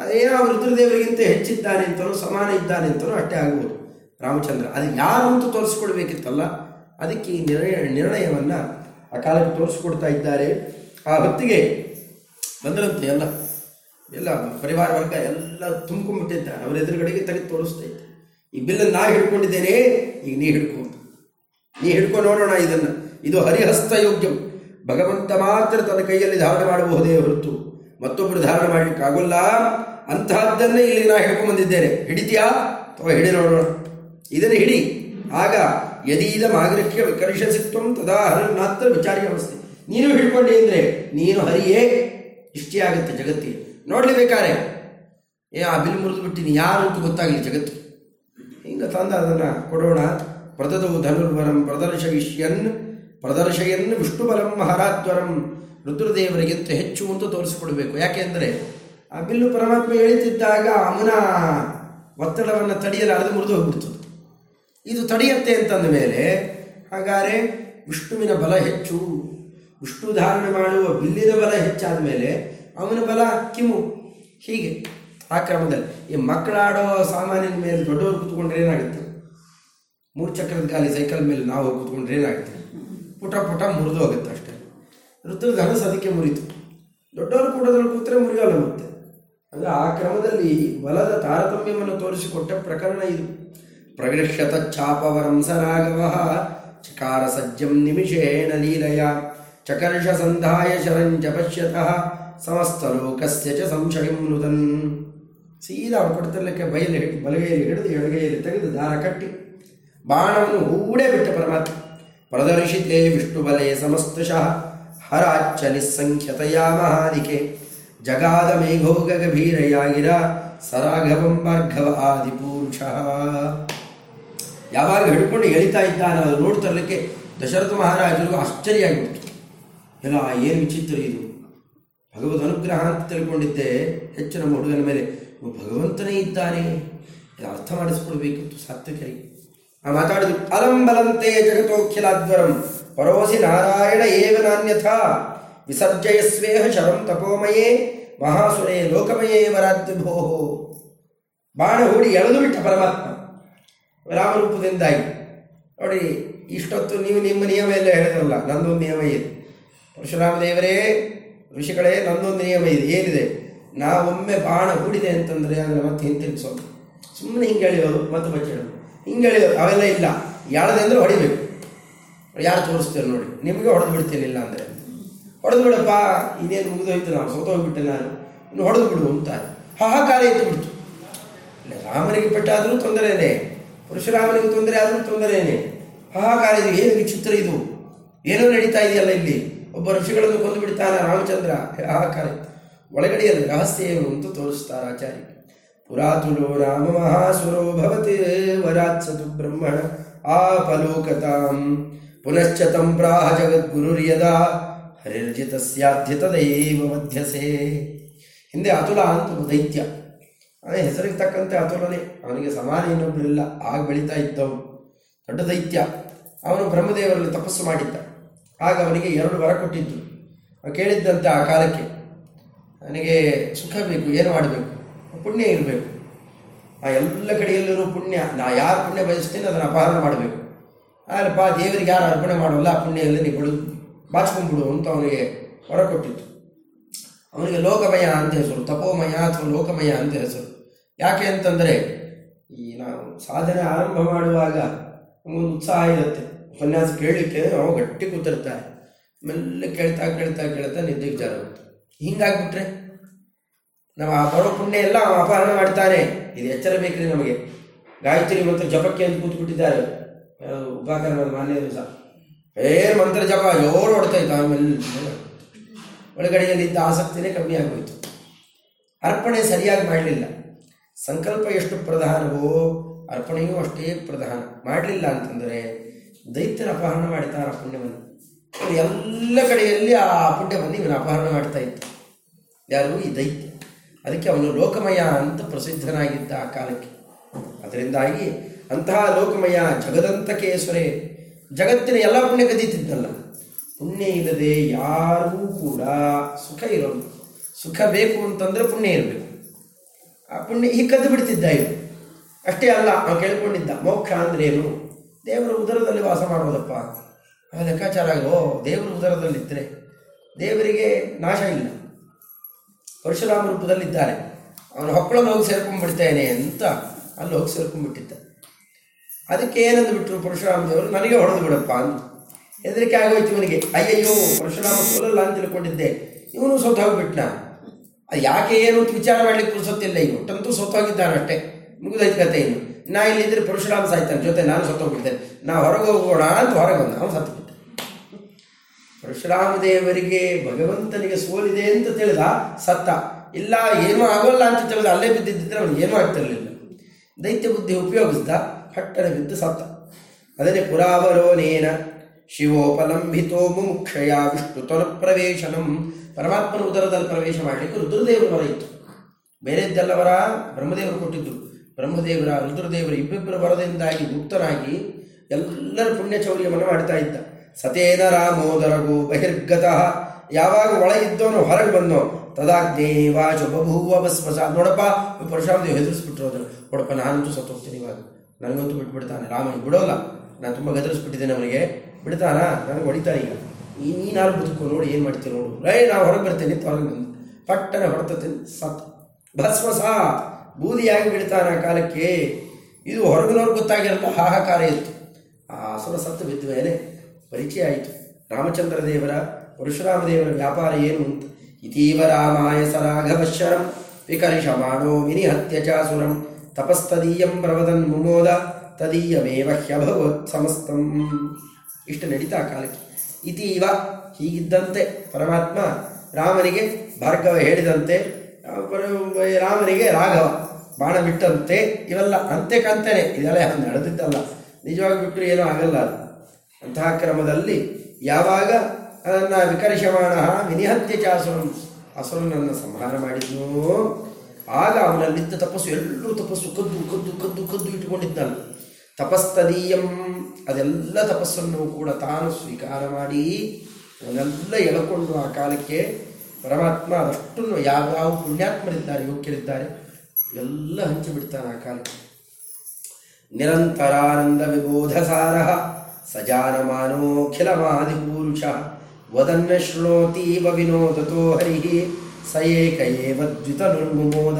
ಅದೇನೋ ಆ ರುದ್ರದೇವರಿಗಿಂತ ಹೆಚ್ಚಿದ್ದಾನೆ ಅಂತಲೂ, ಸಮಾನ ಇದ್ದಾನೆ ಅಂತಲೂ ಅಷ್ಟೇ ಆಗ್ಬೋದು ರಾಮಚಂದ್ರ, ಅದು ಯಾರು ಅಂತ ತೋರಿಸ್ಕೊಡ್ಬೇಕಿತ್ತಲ್ಲ, ಅದಕ್ಕೆ ಈ ನಿರ್ಣಯ, ನಿರ್ಣಯವನ್ನು ಆ ಕಾಲಕ್ಕೆ ತೋರಿಸ್ಕೊಡ್ತಾ ಇದ್ದಾರೆ. ಆ ಹೊತ್ತಿಗೆ ಬಂದರಂತೆ ಎಲ್ಲ ಎಲ್ಲ ಪರಿವಾರ ವರ್ಗ ಎಲ್ಲ ತುಂಬ್ಕೊಂಡ್ಬಿಟ್ಟಿದ್ದಾರೆ. ಅವರ ಎದುರುಗಡೆಗೆ ತೆಗೆದು ತೋರಿಸ್ತಾ ಇದ್ದೆ ಈ ಬಿಲ್ಲನ್ನು ನಾ ಹಿಡ್ಕೊಂಡಿದ್ದೇನೆ, ಈಗ ನೀ ಹಿಡ್ಕೊ ನೀ ಹಿಡ್ಕೊ ನೋಡೋಣ ಇದನ್ನು. ಇದು ಹರಿಹಸ್ತ ಯೋಗ್ಯಂ. ಭಗವಂತ ಮಾತ್ರ ತನ್ನ ಕೈಯಲ್ಲಿ ಧಾರಣೆ ಮಾಡಬಹುದೇ ಹೊರತು ಮತ್ತೊಬ್ಬರು ಧಾರಣೆ ಮಾಡಲಿಕ್ಕಾಗೋಲ್ಲ ಅಂತಹದ್ದನ್ನೇ ಇಲ್ಲಿ ನಾ ಹಿಡ್ಕೊಂಡ್ಬಂದಿದ್ದೇನೆ ಹಿಡಿತೀಯಾ? ಅಥವಾ ಹಿಡಿ ನೋಡೋಣ. ಇದನ್ನು ಹಿಡಿ. ಆಗ ಯದೀದ ಮಾಗರಕ್ಯ ವಿಕರ್ಷಸಿತ್ವ ತದಾ ಮಾತ್ರ ವಿಚಾರ್ಯ ಅವಸ್ಥೆ. ನೀನು ಹಿಡ್ಕೊಂಡೆ ಅಂದರೆ ನೀನು ಹರಿಯೇ ಇಷ್ಟೇ ಆಗುತ್ತೆ ಜಗತ್ತಿಗೆ. ನೋಡ್ಲೇಬೇಕಾರೆ. ಏ, ಆ ಬಿಲ್ ಮುರಿದು ಬಿಟ್ಟಿನಿ. ಯಾರು ಅಂತ ಗೊತ್ತಾಗಲಿ ಜಗತ್ತು. ಹಿಂಗ ತಂದ ಅದನ್ನು ಕೊಡೋಣ. ಪ್ರದದವು ಧನುರ್ವರಂ ಪ್ರದರ್ಶಯಿಷ್ಯನ್ ಪ್ರದರ್ಶಯನ್ ವಿಷ್ಣುಬಲಂ ಮಹಾರಾಜ್ವರಂ. ರುದ್ರದೇವರಿಗಿಂತ ಹೆಚ್ಚು ಅಂತ ತೋರಿಸಿಕೊಡಬೇಕು. ಯಾಕೆಂದರೆ ಆ ಬಿಲ್ಲು ಪರಮಾತ್ಮ ಎಳಿತಿದ್ದಾಗ ಅವನ ಒತ್ತಡವನ್ನು ತಡೆಯಲಾರದು ಮುರಿದು ಹೋಗ್ಬಿಡ್ತದೆ. ಇದು ತಡೆಯುತ್ತೆ ಅಂತಂದ ಮೇಲೆ, ಹಾಗಾದರೆ ವಿಷ್ಣುವಿನ ಬಲ ಹೆಚ್ಚು. ವಿಷ್ಣು ಧಾರಣೆ ಮಾಡುವ ಬಿಲ್ಲಿನ ಬಲ ಹೆಚ್ಚಾದ ಮೇಲೆ ಅವನ ಬಲ ಕಿಮು. ಹೀಗೆ ಆ ಕ್ರಮದಲ್ಲಿ. ಈ ಮಕ್ಕಳಾಡೋ ಸಾಮಾನಿನ ಮೇಲೆ ದೊಡ್ಡವರು ಕೂತ್ಕೊಂಡ್ರೆ ಏನಾಗುತ್ತೆ? ಮೂರು ಚಕ್ರದ ಗಾಲಿ ಸೈಕಲ್ ಮೇಲೆ ನಾವು ಕೂತ್ಕೊಂಡ್ರೆ ಏನಾಗುತ್ತೆ? ಪುಟ ಪುಟ ಮುರಿದು ಹೋಗುತ್ತೆ ಅಷ್ಟೇ. ಋತು ಧನಸ್ ಅದಕ್ಕೆ ಮುರಿತು. ದೊಡ್ಡವರು ಕೂಡದಲ್ಲಿ ಕೂತ್ರೆ ಮುರಿಯೋಲ್ಲ ಮತ್ತೆ. ಅಂದರೆ ಆ ಕ್ರಮದಲ್ಲಿ ಬಲದ ತಾರತಮ್ಯವನ್ನು ತೋರಿಸಿಕೊಟ್ಟ ಪ್ರಕರಣ ಇದು. ಪ್ರಗೃಹ್ಯತ ಛಾಪವರಂಸ ರಾಘವ. ಚಕಾರ ಸಜ್ಜಂ ನಿಮಿಷೇಣ ಲೀಲಯ. ಚಕರ್ಷ ಸಂಧಾಯ ಶರಂಚ ಪಶ್ಯತಃ. ಸಮಸ್ತ ಲೋಕಸ್ಯ ಚ ಸಂಶಯಂ ನುದನ್. ಸೀದಾ ಅವ್ರು ಬಯಲು ಬಲಗೈಯಲ್ಲಿ ಹಿಡಿದು ಎಡಗೈಯಲ್ಲಿ ತೆಗೆದು ದಾರ ಕಟ್ಟಿ. ಬಾಣವನ್ನು ಹೂಡೇ ಬಿಟ್ಟ ಪರಮಾತ್ಮ. ಪ್ರದರ್ಶಿತೆ ವಿಷ್ಣುಬಲೆ ಸಮಸ್ತಶಃ ಹರಾಚ್ಚ ನಿಸ್ಸಂಖ್ಯತೆಯ ಮಹಾದಿಕೆ ಜಗಾದ ಮೇಘೋಗ ಗಭೀರಯಾಗಿರ ಸರಾಘವಂ ಆದಿ ಆದಿಪುರುಷಃ. ಯಾವಾಗ ಹಿಡ್ಕೊಂಡು ಎಳಿತಾ ಇದ್ದಾನೆ ಅದು ನೋಡ್ತರಲಿಕ್ಕೆ ದಶರಥ ಮಹಾರಾಜರು ಆಶ್ಚರ್ಯ ಆಗಿಬಿಟ್ಟು ಎಲ್ಲ ಏನು ವಿಚಿತ್ರ ಇದು. ಭಗವದ್ ಅನುಗ್ರಹ ಅಂತ ತಿಳ್ಕೊಂಡಿದ್ದೆ. ಹೆಚ್ಚು ನಮ್ಮ ಹುಡುಗನ ಮೇಲೆ ಭಗವಂತನೇ ಇದ್ದಾನೆ. ಇದು ಅರ್ಥ ಮಾಡಿಸ್ಕೊಡ್ಬೇಕಿತ್ತು ಸಾತ್ವಿಕರಿಗೆ. ಮಾತಾಡಿದ್ರು, ಅಲಂಬಲಂತೆ ಜಗತೋಖಿಲಾದ್ವರಂ ಪರೋಸಿ ನಾರಾಯಣ ಏವ ನಾನ್ಯಥ ವಿಸರ್ಜಯಸ್ವೇಹ ಶರಂ ತಪೋಮಯೇ, ಮಹಾಸುರೇ ಲೋಕಮಯೇ ವರಾದ್ಭೋ ಬಾಣ ಹೂಡಿ ಎಳೆದು ಬಿಟ್ಟ ಪರಮಾತ್ಮ. ರಾಮರೂಪದಿಂದಾಗಿ. ನೋಡಿ, ಇಷ್ಟೊತ್ತು ನೀವು ನಿಮ್ಮ ನಿಯಮ ಎಲ್ಲ ಹೇಳಿದ್ರಲ್ಲ, ನಂದೊಂದು ನಿಯಮ ಇದೆ. ಪರಶುರಾಮ ದೇವರೇ ಋಷಿಗಳೇ, ನಂದೊಂದು ನಿಯಮ ಇದೆ, ಏನಿದೆ? ನಾವೊಮ್ಮೆ ಬಾಣ ಹೂಡಿದೆ ಅಂತಂದರೆ ಅದನ್ನು ಮತ್ತೆ ಹಿಂತಿರುಗಿಸೋದು ಸುಮ್ಮನೆ ಹಿಂಗೆ ಎಳೆಯೋದು ಮತ್ತೆ ಬಚ್ಚಿಡೋದು ಹಿಂಗೆ ಎಳೆಯೋದು ಅವೆಲ್ಲ ಇಲ್ಲ. ಯಾಳದೆ ಅಂದರೆ ಹೊಡಿಬೇಕು. ಯಾರು ತೋರಿಸ್ತೀರ ನೋಡಿ. ನಿಮಗೆ ಹೊಡೆದು ಬಿಡ್ತೀನಿ ಇಲ್ಲ ಅಂದರೆ. ಹೊಡೆದು ಬಿಡಪ್ಪ ಇನ್ನೇನು ಮುಗಿದೋಯ್ತು ನಾವು ಸೋತೋಗ್ಬಿಟ್ಟೆ ನಾನು. ಇನ್ನು ಹೊಡೆದು ಬಿಡು ಅಂತ. ಹಾಹಾಕಾರ ಎದ್ದು ಬಿಡ್ತು. ಇಲ್ಲ, ರಾಮನಿಗೆ ಪೆಟ್ಟಾದರೂ ತೊಂದರೆನೇ ಪರಶುರಾಮನಿಗೆ ತೊಂದರೆ ಆದರೂ ತೊಂದರೆಯೇ ಹಾಹಾಕಾರ ಇದು ಏನು ವಿಚಿತ್ರ ಇದು? ಏನೋ ನಡೀತಾ ಇದೆಯಲ್ಲ ಇಲ್ಲಿ? ಒಬ್ಬ ಋಷಿಗಳನ್ನು ಕೊಂದು ಬಿಡ್ತಾನೆ ರಾಮಚಂದ್ರ? ಹಾಹಾಕಾರ. ಒಳಗಡೆಯ ರಹಸ್ಯ ಏನು ಅಂತ ತೋರಿಸ್ತಾರೆ ಆಚಾರ್ಯ. ಪುರಾತುಲೋ ರಾಮ ಮಹಾಸುರೋ ಭವತಿ ವರಾತ್ಸತು ಬ್ರಹ್ಮಣ. ಆಪಲೋಕತಾಂ. ಪುನಶ್ಚ ತಂ ಪ್ರಾಹ ಜಗದ್ಗುರುರ್ಯದಾ ಹರಿರ್ಜಿತಸ್ಯಾಧ್ಯತದೈವ ಮಧ್ಯಸೆ. ಹಿಂದೆ ಅತುಲ ಅಂತ ದೈತ್ಯ ಅವನ ಹೆಸರಿಗೆ ತಕ್ಕಂತೆ ಅತುಲನೇ. ಅವನಿಗೆ ಸಮಾನ ಇನ್ನೊಬ್ಬರಿಲ್ಲ ಆಗ ಬೆಳೀತಾ ಇದ್ದವನು. ದೊಡ್ಡ ದೈತ್ಯ. ಅವನು ಬ್ರಹ್ಮದೇವರಲ್ಲಿ ತಪಸ್ಸು ಮಾಡಿದ್ದ. ಆಗ ಅವನಿಗೆ ಎರಡು ವರ ಕೊಟ್ಟಿದ್ದು ಕೇಳಿದ್ದಂತೆ ಆ ಕಾಲಕ್ಕೆ, ನನಗೆ ಸುಖ ಬೇಕು, ಏನು ಮಾಡಬೇಕು? ಪುಣ್ಯ ಇರಬೇಕು. ಆ ಎಲ್ಲ ಕಡೆಯಲ್ಲಿರೋ ಪುಣ್ಯ, ನಾ ಯಾರು ಪುಣ್ಯ ಬಯಸ್ತೀನಿ ಅದನ್ನು ಅಪಹರಣ ಮಾಡಬೇಕು. ಅಲ್ಲಪ್ಪ ದೇವರಿಗೆ ಯಾರು ಅರ್ಪಣೆ ಮಾಡೋಲ್ಲ ಪುಣ್ಯ ಎಲ್ಲ ನೀವು ಬಿಡು, ಬಾಚ್ಕೊಂಡ್ಬಿಡು ಅಂತ ಅವನಿಗೆ ಹೊರ ಕೊಟ್ಟಿತ್ತು ಅವನಿಗೆ ಲೋಕಮಯ ಅಂತ ಹೆಸರು, ತಪೋಮಯ ಅಥವಾ ಲೋಕಮಯ ಅಂತ ಹೆಸರು. ಯಾಕೆ ಅಂತಂದರೆ, ಈ ನಾವು ಸಾಧನೆ ಆರಂಭ ಮಾಡುವಾಗ ನಮಗೊಂದು ಉತ್ಸಾಹ ಇರುತ್ತೆ. ಉಪನ್ಯಾಸ ಕೇಳಲಿಕ್ಕೆ ನಾವು ಗಟ್ಟಿ ಕೂತಿರ್ತಾರೆ. ಮೆಲ್ಲ ಕೇಳ್ತಾ ಕೇಳ್ತಾ ಕೇಳ್ತಾ ನಿದ್ದೆಗೆ ಜಾರುತ್ತೆ ಹಿಂಗಾಗ್ಬಿಟ್ರೆ? ನಾವು ಆ ಬರೋ ಪುಣ್ಯ ಎಲ್ಲ ಅವ ಅಪಹರಣ ಮಾಡ್ತಾನೆ. ಇದು ಎಚ್ಚರ ಬೇಕ್ರಿ ನಮಗೆ. ಗಾಯತ್ರಿ ಮತ್ತು ಜಪಕ್ಕೆ ಅಂತ ಕೂತ್ಬಿಟ್ಟಿದ್ದಾರೆ. ಉಪಾಕರಣದ ಮಾನ್ಯ ದಿವಸ ಏ ಮಂತ್ರ ಜಪ, ಜೋರು ಹೊಡ್ತಾ ಇತ್ತು ಆಮೇಲೆ ಒಳಗಡೆಯಲ್ಲಿದ್ದ ಆಸಕ್ತಿನೇ ಕಮ್ಮಿ ಆಗೋಯ್ತು. ಅರ್ಪಣೆ ಸರಿಯಾಗಿ ಮಾಡಲಿಲ್ಲ. ಸಂಕಲ್ಪ ಎಷ್ಟು ಪ್ರಧಾನವೋ ಅರ್ಪಣೆಯೂ ಅಷ್ಟೇ ಪ್ರಧಾನ. ಮಾಡಲಿಲ್ಲ ಅಂತಂದರೆ ದೈತ್ಯನ ಅಪಹರಣ ಮಾಡ್ತಾರೆ ಆ ಪುಣ್ಯವನ್ನು ಎಲ್ಲ ಕಡೆಯಲ್ಲಿ ಆ ಪುಣ್ಯವನ್ನು ಇವನು ಅಪಹರಣ ಮಾಡ್ತಾ ಇತ್ತು. ಯಾರು? ಈ ದೈತ್ಯ. ಅದಕ್ಕೆ ಅವನು ಲೋಕಮಯ ಅಂತ ಪ್ರಸಿದ್ಧನಾಗಿದ್ದ ಆ ಕಾಲಕ್ಕೆ. ಅದರಿಂದಾಗಿ ಅಂತಹ ಲೋಕಮಯ ಜಗದಂತಕೇಶ್ವರೇ ಜಗತ್ತಿನ ಎಲ್ಲ ಪುಣ್ಯ ಕದೀತಿದ್ದಲ್ಲ ಪುಣ್ಯ ಇಲ್ಲದೆ ಯಾರೂ ಕೂಡ ಸುಖ ಇರೋದು ಸುಖ ಬೇಕು ಅಂತಂದ್ರೆ ಪುಣ್ಯ ಇರಬೇಕು. ಆ ಪುಣ್ಯ ಈ ಕದ್ದು ಬಿಡ್ತಿದ್ದ ಇವು ಅಷ್ಟೇ ಅಲ್ಲ ನಾವು ಕೇಳ್ಕೊಂಡಿದ್ದ, ಮೋಕ್ಷ ಅಂದ್ರೆ ಏನು? ದೇವರ ಉದರದಲ್ಲಿ ವಾಸ ಮಾಡೋದಪ್ಪ ಆ ಲೆಕ್ಕಾಚಾರ ಆಗೋ, ದೇವರ ಉದರದಲ್ಲಿದ್ದರೆ ದೇವರಿಗೆ ನಾಶ ಇಲ್ಲ. ಪರಶುರಾಮ ರೂಪದಲ್ಲಿದ್ದಾರೆ. ಅವನು ಹೊಕ್ಕಳನ್ನು ಹೋಗಿ ಸೇರ್ಕೊಂಡ್ಬಿಡ್ತೇನೆ ಅಂತ ಅಲ್ಲಿ ಹೋಗಿ ಸೇರ್ಕೊಂಡ್ಬಿಟ್ಟಿದ್ದ. ಅದಕ್ಕೆ ಏನಂದು ಬಿಟ್ಟರು ಪರಶುರಾಮ ದೇವರು ನನಗೆ ಹೊಡೆದು ಬಿಡಪ್ಪ ಅಂತ ಹೆದರಿಕೆ ಆಗೋಯ್ತು ಇವನಿಗೆ. ಅಯ್ಯಯ್ಯೋ, ಪರಶುರಾಮ ಸೋಲಲ್ಲ ಅಂತ ತಿಳ್ಕೊಂಡಿದ್ದೆ. ಇವನು ಸೋತು ಹೋಗ್ಬಿಟ್ನ ಅದು ಯಾಕೆ ಏನು ಅಂತ ವಿಚಾರ ಮಾಡ್ಲಿಕ್ಕೆ ಪುರುಸೊತ್ತಿಲ್ಲ ಈಗ ಒಟ್ಟಂತೂ ಸೋತೋಗಿದ್ದಾನಷ್ಟೇ ಮುಗಿದೈತೆ ಕತೆ ಇನ್ನು. ನಾ ಇಲ್ಲಿದ್ರೆ ಪರಶುರಾಮ ಸಾಯ್ತಾನೆ. ಜೊತೆ ನಾನು ಸತ್ತೋಗ್ಬಿಡ್ತೇನೆ ನಾ ಹೊರಗೆ ಹೋಗೋಣ ಅಂತ ಹೊರಗೆ ಬಂದ. ಅವನು ಸತ್ತು ಬಿಟ್ಟ ಪರಶುರಾಮ ದೇವರಿಗೆ ಭಗವಂತನಿಗೆ ಸೋಲಿದೆ ಅಂತ ತಿಳಿದ ಸತ್ತ. ಇಲ್ಲ, ಏನೂ ಆಗೋಲ್ಲ ಅಂತ ತಿಳಿದ ಅಲ್ಲೇ ಬಿದ್ದಿದ್ದರೆ ಅವನು ಏನೂ ಆಗ್ತಿರಲಿಲ್ಲ. ದೈತ್ಯ ಬುದ್ಧಿ ಉಪಯೋಗಿಸಿದ. ಹಟ್ಟನೆ ಬಿದ್ದು ಸತ್ತ. ಅದನ್ನೇ ಪುರಾವರೋನೇನ ಶಿವೋಪಲಂಬಿತೋ ಮುಮುಕ್ಷಯ ವಿಷ್ಣುತನ ಪ್ರವೇಶನಂ ಪರಮಾತ್ಮನ ಉದರದಲ್ಲಿ ಪ್ರವೇಶ ಮಾಡಲಿಕ್ಕೆ ರುದ್ರದೇವರು ವರ ಇತ್ತು ಬೇರೆದ್ದೆಲ್ಲ ವರ ಬ್ರಹ್ಮದೇವರು ಕೊಟ್ಟಿದ್ದರು ಬ್ರಹ್ಮದೇವರ, ರುದ್ರದೇವರ ಇಬ್ಬಿಬ್ಬರ ವರದಿಂದಾಗಿ ಮುಕ್ತನಾಗಿ ಎಲ್ಲರ ಪುಣ್ಯ ಚೌರ್ಯವನ್ನು ಮಾಡ್ತಾ ಇದ್ದ. ಸತೇನ ರಾಮೋದರಗು ಬಹಿರ್ಗತಃ ಯಾವಾಗ ಒಳಗಿದ್ದವನು ಹೊರಗೆ ಬಂದೋ ತದಾಗ್ನೇವಾಚ ಬಭೂವ ಬಸ್ಮಸ ನೋಡಪ್ಪ ಪರಶುರಾಮದೇವ್ ಹೆದರಿಸ್ಬಿಟ್ರು ಅದನ್ನು. ನೋಡಪ್ಪ ನಾನಂತೂ ಸತ್ತೋಗ್ತೀನಿ ಇವಾಗ. ನನಗಂತೂ ಬಿಟ್ಬಿಡ್ತಾನೆ. ರಾಮ ಬಿಡೋಲ್ಲ. ನಾನು ತುಂಬ ಗದರಿಸ್ಬಿಟ್ಟಿದ್ದೇನೆ ಅವನಿಗೆ. ಬಿಡ್ತಾನಾ? ನನಗೆ ಹೊಡಿತಾನೆ ಈಗ. ಈ ನೀನಾರು ಬದುಕು ನೋಡಿ ಏನು ಮಾಡ್ತೀನಿ ನೋಡು. ರೈ ನಾವು ಹೊರಗೆ ಬರ್ತೇನೆ. ಅಂತ ಹೊರಗೆ ಬಂದು. ಪಟ್ಟನೆ ಸತ್. ಭಸ್ಮ ಭಸ್ಮಸ. ಬೂದಿಯಾಗಿ ಬಿಡ್ತಾನೆ ಆ ಕಾಲಕ್ಕೆ. ಇದು ಹೊರಗಿನವ್ರು ಗೊತ್ತಾಗಿರಲ್ಲ ಹಾಹಾಕಾರ ಇತ್ತು. ಆ ಹಸುರ ಸತ್ತು ಬಿದ್ದ ಮೇಲೆ ಪರಿಚಯ ಆಯಿತು. ರಾಮಚಂದ್ರ ದೇವರ ಪರಶುರಾಮ ದೇವರ ವ್ಯಾಪಾರ ಏನು ಅಂತ. ಇತೀವ ರಾಮಾಯ ಸರಾಘವಶರಂ ಮಿನಿ ವಿನಿಹತ್ಯ ಚಾಸುರಂ ತಪಸ್ತದೀಯಂ ಪ್ರವದನ್ ಮುಮೋದ, ತದೀಯಮೇವ ಹ್ಯಭವತ್ ಸಮಸ್ತಂ. ಇಷ್ಟು ನಡೀತಾ ಕಾಲಕ್ಕೆ. ಇತೀವ ಹೀಗಿದ್ದಂತೆ ಪರಮಾತ್ಮ ರಾಮನಿಗೆ ಭಾರ್ಗವ ಹೇಳಿದಂತೆ, ರಾಮನಿಗೆ ರಾಘವ, ಬಾಣ ಬಿಟ್ಟಂತೆ, ಇವೆಲ್ಲ ಅಂತೆ ಕಂತೆನೆ. ಇದೆಲ್ಲ ನಡೆದಿದ್ದಲ್ಲ. ನಿಜವಾಗಿ ಬಿಟ್ಟರೆ ಏನೂ ಆಗಲ್ಲ ಅದು. ಅಂತಹ ಕ್ರಮದಲ್ಲಿ ಯಾವಾಗ ಅದನ್ನು ವಿಕರ್ಷಮಾಣ ವಿನಿಹತ್ಯ ಚಾಸುರನ್ ಅಸುರನನ್ನು ಸಂಹಾರ ಮಾಡಿದ್ನೋ? ಆಗ ಅವನಲ್ಲಿದ್ದ ತಪಸ್ಸು ಎಲ್ಲರೂ ತಪಸ್ಸು, ಕದ್ದು ಕದ್ದು ಕದ್ದು ಕದ್ದು ಇಟ್ಟುಕೊಂಡಿದ್ದಾನೆ. ತಪಸ್ತದೀಯಂ ಅದೆಲ್ಲ ತಪಸ್ಸನ್ನು ಕೂಡ ತಾನು ಸ್ವೀಕಾರ ಮಾಡಿ, ಅವನ್ನೆಲ್ಲ ಎಳಕೊಂಡು ಆ ಕಾಲಕ್ಕೆ ಪರಮಾತ್ಮ ಅದಷ್ಟನ್ನು ಯಾವ್ಯಾವ ಪುಣ್ಯಾತ್ಮರಿದ್ದಾರೆ, ಯೋಗ್ಯರಿದ್ದಾರೆ, ಎಲ್ಲ ಹಂಚಿಬಿಡ್ತಾನೆ ಆ ಕಾಲಕ್ಕೆ. ನಿರಂತರಾನಂದ ವಿಬೋಧಸಾರ ಸಜಾನಮಾನೋಖಿಲಮಾದಿಪೂರುಷ ವದನ್ನ ಶೃಣೋತೀವ ವಿನೋದತೋ ಹರಿ ಸ ಏಕ ಏವ ದ್ವಿತ ನಿರ್ಮುಮೋದ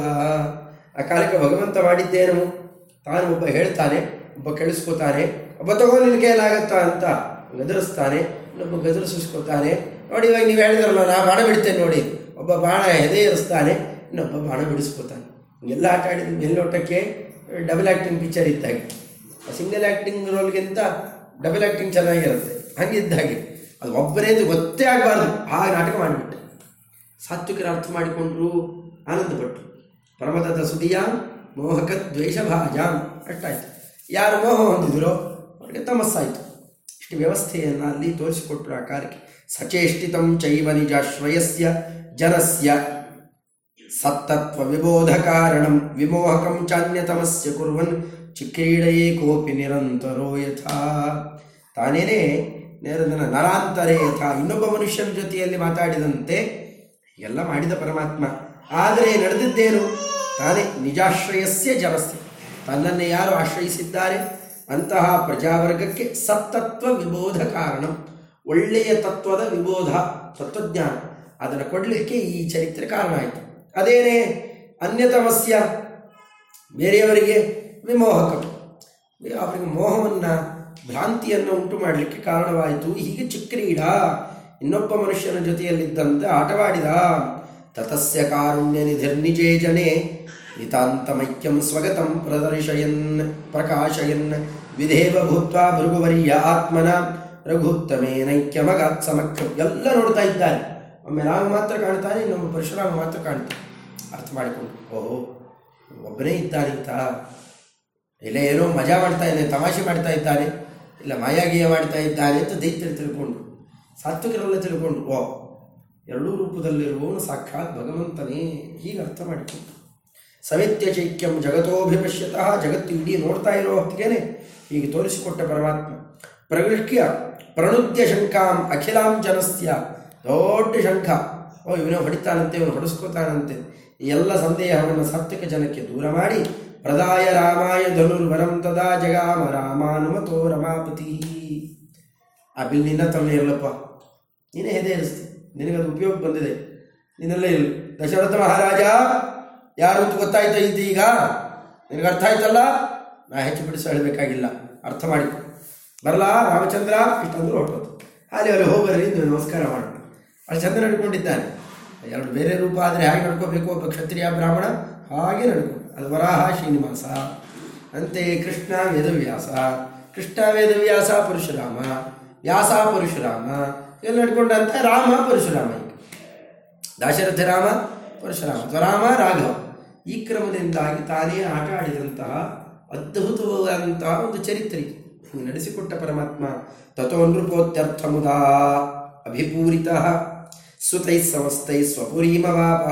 ಆ ಕಾಲಕ್ಕೆ ಭಗವಂತ ಮಾಡಿದ್ದೇನು? ತಾನು ಒಬ್ಬ ಹೇಳ್ತಾನೆ, ಒಬ್ಬ ಕೇಳಿಸ್ಕೋತಾನೆ, ಒಬ್ಬ ತಗೋ ನಿನ್ನ ಅಂತ ಗದರಿಸ್ತಾನೆ, ಇನ್ನೊಬ್ಬ ಗದರಿಸ್ಕೋತಾನೆ ನೋಡಿ ಇವಾಗ ನೀವು ಹೇಳಿದ್ರಲ್ಲ, ನಾ ಬಾಣ ಬಿಡ್ತೇನೆ ನೋಡಿ. ಒಬ್ಬ ಬಾಣ ಎದೆ ಇರಿಸ್ತಾನೆ ಇನ್ನೊಬ್ಬ ಬಾಣ ಬಿಡಿಸ್ಕೋತಾನೆ. ಎಲ್ಲ ಆಟ ಆಡಿದ ಮೇಲ್ನೋಟಕ್ಕೆ ಡಬಲ್ ಆ್ಯಕ್ಟಿಂಗ್ ಪಿಕ್ಚರ್ ಇದ್ದಾಗೆ. ಸಿಂಗಲ್ ಆ್ಯಕ್ಟಿಂಗ್ ರೋಲ್ಗಿಂತ ಡಬಲ್ ಆ್ಯಕ್ಟಿಂಗ್ ಚೆನ್ನಾಗಿರುತ್ತೆ. ಹಂಗಿದ್ದಾಗೆ. ಅದು ಒಬ್ಬರೇ ಗೊತ್ತೇ ಆಗಬಾರ್ದು. ಆ ನಾಟಕ ಮಾಡಿಬಿಟ್ಟೆ. ಸಾತ್ವಿಕರ ಅರ್ಥ ಮಾಡಿಕೊಂಡ್ರು ಆನಂದಪಟ್ಟರು ಪರಮತದ ಸುದಿಯ ಮೋಹಕ ದ್ವೇಷ ಭಾಜಾಂ ಅಷ್ಟಾಯ್ತು ಯಾರು ಮೋಹ ಹೊಂದಿದ್ರೋ ಅವರಿಗೆ ತಮಸ್ಸಾಯಿತು. ಇಷ್ಟು ವ್ಯವಸ್ಥೆಯನ್ನು ಅಲ್ಲಿ ತೋರಿಸಿಕೊಟ್ರು ಆ ಕಾರ್ಯಕ್ಕೆ ಸಚೇಷ್ಟಿತಂ ಚೈವ ನಿಜಾಶ್ರಯಸ್ಯ ಜನಸ್ಯ. ಸತ್ತತ್ವ ವಿಬೋಧ ಕಾರಣಂ. ವಿಮೋಹಕಂ ಚಾನ್ಯತಮಸ್ಯ ಕುರ್ವನ್. ಚಿಕ್ರೀಡೆಯೇ ಕೋಪಿ ನಿರಂತರೋ ಯಥಾ. ತಾನೇನೇ ನೇರದನ ನರಾಂತರೇ ಯಥಾ. ಇನ್ನೊಬ್ಬ ಮನುಷ್ಯನ ಜೊತೆಯಲ್ಲಿ ಮಾತಾಡಿದಂತೆ ಎಲ್ಲ ಮಾಡಿದ ಪರಮಾತ್ಮ. ಆದರೆ ನಡೆದಿದ್ದೇನು? ತಾನೇ ನಿಜಾಶ್ರಯಸ್ಯ ಜನಸ್ಯ ತನ್ನನ್ನು ಯಾರು ಆಶ್ರಯಿಸಿದ್ದಾರೆ? ಅಂತಹ ಪ್ರಜಾವರ್ಗಕ್ಕೆ ಸತ್ತತ್ವ ವಿಬೋಧ ಕಾರಣ. ಒಳ್ಳೆಯ ತತ್ವದ ವಿಬೋಧ ತತ್ವಜ್ಞಾನ. ಅದನ್ನು ಕೊಡಲಿಕ್ಕೆ ಈ ಚರಿತ್ರೆ ಕಾರಣ ಆಯಿತು. ಅದೇನೇ? ಅನ್ಯತಮಸ್ಯ. ಬೇರೆಯವರಿಗೆ ವಿಮೋಹಕ. ಅವರಿಗೆ ಮೋಹವನ್ನು, ಭ್ರಾಂತಿಯನ್ನು ಉಂಟು ಮಾಡಲಿಕ್ಕೆ ಕಾರಣವಾಯಿತು. ಹೀಗೆ ಚಿಕ್ರೀಡ ಇನ್ನೊಬ್ಬ ಮನುಷ್ಯನ ಜೊತೆಯಲ್ಲಿದ್ದಂತೆ ಆಟವಾಡಿದ. ತತಸ್ಯ ಕಾರುಣ್ಯ ನಿಧಿರ್ನಿಜೇ ಜನೇ. ನಿತಾಂತಮೈಕ್ಯಂ ಸ್ವಗತಂ ಪ್ರದರ್ಶಯನ್, ಪ್ರಕಾಶಯನ್. ವಿಧೇವ ಭೂತ್ವ ಭೃಗುವರ್ಯ ಆತ್ಮನ. ರಘುತ್ತಮೇನೈಕ್ಯಮಗಾತ್ ಸಮಕ್ರಂ ಎಲ್ಲ ನೋಡ್ತಾ ಇದ್ದಾರೆ. ಒಮ್ಮೆ ರಾಮ ಮಾತ್ರ ಕಾಣ್ತಾನೆ ನಮ್ಮ ಪರಶುರಾಮ ಮಾತ್ರ ಕಾಣ್ತಾನೆ. ಅರ್ಥ ಮಾಡಿಕೊಂಡು, ಓಹೋ, ಒಬ್ಬನೇ ಇದ್ದಾನೆ ಅಂತ ಇಲ್ಲ ಏನೋ ಮಜಾ ಮಾಡ್ತಾ ಇದ್ದಾನೆ, ತಮಾಷೆ ಮಾಡ್ತಾ ಇದ್ದಾನೆ, ಇಲ್ಲ ಮಾಯಾಗೀಯ ಮಾಡ್ತಾ ಇದ್ದಾನೆ ಅಂತ ದೈತ್ಯರು ತಿಳ್ಕೊಂಡು. ಸಾತ್ವಿಕರೆಲ್ಲ ತಿಳ್ಕೊಂಡು ಓ ಎರಡೂ ರೂಪದಲ್ಲಿರುವವನು ಸಾಕ್ಷಾತ್ ಭಗವಂತನೇ, ಹೀಗೆ ಅರ್ಥ ಮಾಡಿಕೊಂಡು. ಸಮಿತ್ಯ ಚೈಕ್ಯಂ ಜಗತೋಭಿಪಶ್ಯತಃ ಜಗತ್ತು ಇಡೀ ನೋಡ್ತಾ ಇರೋ ಹೊತ್ತಿಗೆನೆ ಹೀಗೆ ತೋರಿಸಿಕೊಟ್ಟ ಪರಮಾತ್ಮ. ಪ್ರಗೃಹ್ಯ ಪ್ರಣುದ್ಯ ಶಂಕಾಂ ಅಖಿಲಾಂ ಜನಸ್ಯ, ದೊಡ್ಡ ಶಂಖ. ಓ, ಇವನೇ ಹೊಡಿತಾನಂತೆ, ಇವನು ಹೊಡಿಸ್ಕೋತಾನಂತೆ. ಎಲ್ಲ ಸಂದೇಹವನ್ನು ಸಾತ್ವಿಕ ಜನಕ್ಕೆ ದೂರ ಮಾಡಿ, ಪ್ರದಾಯ ರಾಮಾಯ ಧನುರ್ವರಂ ತದಾ ಜಗಾಮ ರಾಮಾನುಮತೋ ರಮಾಪತಿ. ಆ ಬಿಲ್ಲಿನ ತಮ್ಮ ಇರಲಪ್ಪ. ನೀನೇ ಹೆದೆ ನಿನಗೆ ಅದು ಉಪಯೋಗ ಬಂದಿದೆ. ನೀನೆಲ್ಲ ಇಲ್ಲ ದಶರಥ ಮಹಾರಾಜ, ಯಾರು ಅಂತ ಗೊತ್ತಾಯ್ತಾ ಇದ್ದು ಈಗ? ನಿನಗೆ ಅರ್ಥ ಆಯ್ತಲ್ಲ? ನಾ ಹೆಚ್ಚು ಬಿಡಿಸಿ ಹೇಳಬೇಕಾಗಿಲ್ಲ. ಅರ್ಥ ಮಾಡಿ ಬರಲಾ, ರಾಮಚಂದ್ರ ಇಷ್ಟಂದ್ರೆ ಹೊರಟೋದು ಅಲ್ಲಿ ಅವರು ಹೋಗಲಿ ನೀವು ನಮಸ್ಕಾರ ಮಾಡೋಣ. ಅಲ್ಲಿ ಚಂದ್ರ ನಡ್ಕೊಂಡಿದ್ದಾನೆ. ಎರಡು ಬೇರೆ ರೂಪ ಆದರೆ ಹೇಗೆ ನಡ್ಕೋಬೇಕು ಒಬ್ಬ ಕ್ಷತ್ರಿಯ ಬ್ರಾಹ್ಮಣ? ಹಾಗೆ ನಡ್ಕೊ ಅದು ವರಾಹ ಶ್ರೀನಿವಾಸ. ಅಂತೆಯೇ ಕೃಷ್ಣ ವೇದವ್ಯಾಸ. ಕೃಷ್ಣ ವೇದವ್ಯಾಸ ಪರಶುರಾಮ. ವ್ಯಾಸ ಪರಶುರಾಮ. ಎಲ್ಲ ನಡ್ಕೊಂಡಂತ ರಾಮ ಪರಶುರಾಮ ದಾಶರಥ ರಾಮ ಪರಶುರಾಮ ಸ್ವರಾಮ ರಾಮ ರಾಘವ. ಈ ಕ್ರಮದಿಂದಾಗಿ ತಾನೇ ಆಟ ಆಡಿದಂತಹ ಅದ್ಭುತವಾದಂತಹ ಒಂದು ಚರಿತ್ರೆ ನಡೆಸಿಕೊಟ್ಟ ಪರಮಾತ್ಮ ತಥೋ ನೃಪೋತ್ಯರ್ಥಮುದಾ ಅಭಿಪೂರಿತ. ಸುತೈ ಸಮಸ್ತೈ ಸ್ವಪುರೀಮವಾಪ.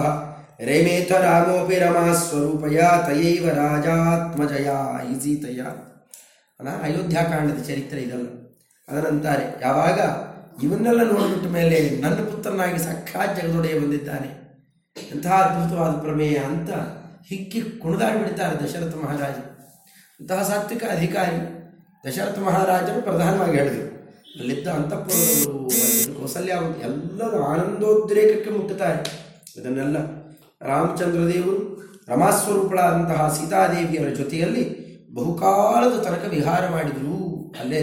ರೇಮೇಥ ರಾಮೋಪಿ ರಮಾ ಸ್ವರೂಪಯ ತಯೈವ ರಾಜಾತ್ಮಜಯ ಈಸೀತಯ ಅನ ಅಯೋಧ್ಯಾಕಾಂಡದ ಚರಿತ್ರೆ ಇದಲ್ಲ. ಅದರಂತಾರೆ ಯಾವಾಗ? ಇವನ್ನೆಲ್ಲ ನೋಡಿಬಿಟ್ಟ ಮೇಲೆ ನನ್ನ ಪುತ್ರನಾಗಿ ಸಾಕ್ಷಾತ್ ಜಗದೊಡೆಯ ಬಂದಿದ್ದಾನೆ. ಎಂತಹ ಅದ್ಭುತವಾದ ಪ್ರಮೇಯ ಅಂತ ಹಿಕ್ಕಿ ಕುಣಿದಾಡಿಬಿಡ್ತಾರೆ ದಶರಥ ಮಹಾರಾಜ ಅಂತಹ ಸಾತ್ವಿಕ ಅಧಿಕಾರಿ ದಶರಥ ಮಹಾರಾಜರು ಪ್ರಧಾನವಾಗಿ ಹೇಳಿದರು. ಅಲ್ಲಿದ್ದ ಅಂತಃಪುರದವರು ಅಲ್ಲಿ ಕೌಸಲ್ಯ ಎಲ್ಲರೂ ಆನಂದೋದ್ರೇಕಕ್ಕೆ ಮುಟ್ಟುತ್ತಾರೆ. ಇದನ್ನೆಲ್ಲ ರಾಮಚಂದ್ರ ದೇವರು ರಮಾಸ್ವರೂಪಳಾದಂತಹ ಸೀತಾದೇವಿಯರ ಜೊತೆಯಲ್ಲಿ ಬಹುಕಾಲದ ತನಕ ವಿಹಾರ ಮಾಡಿದರು ಅಲ್ಲೇ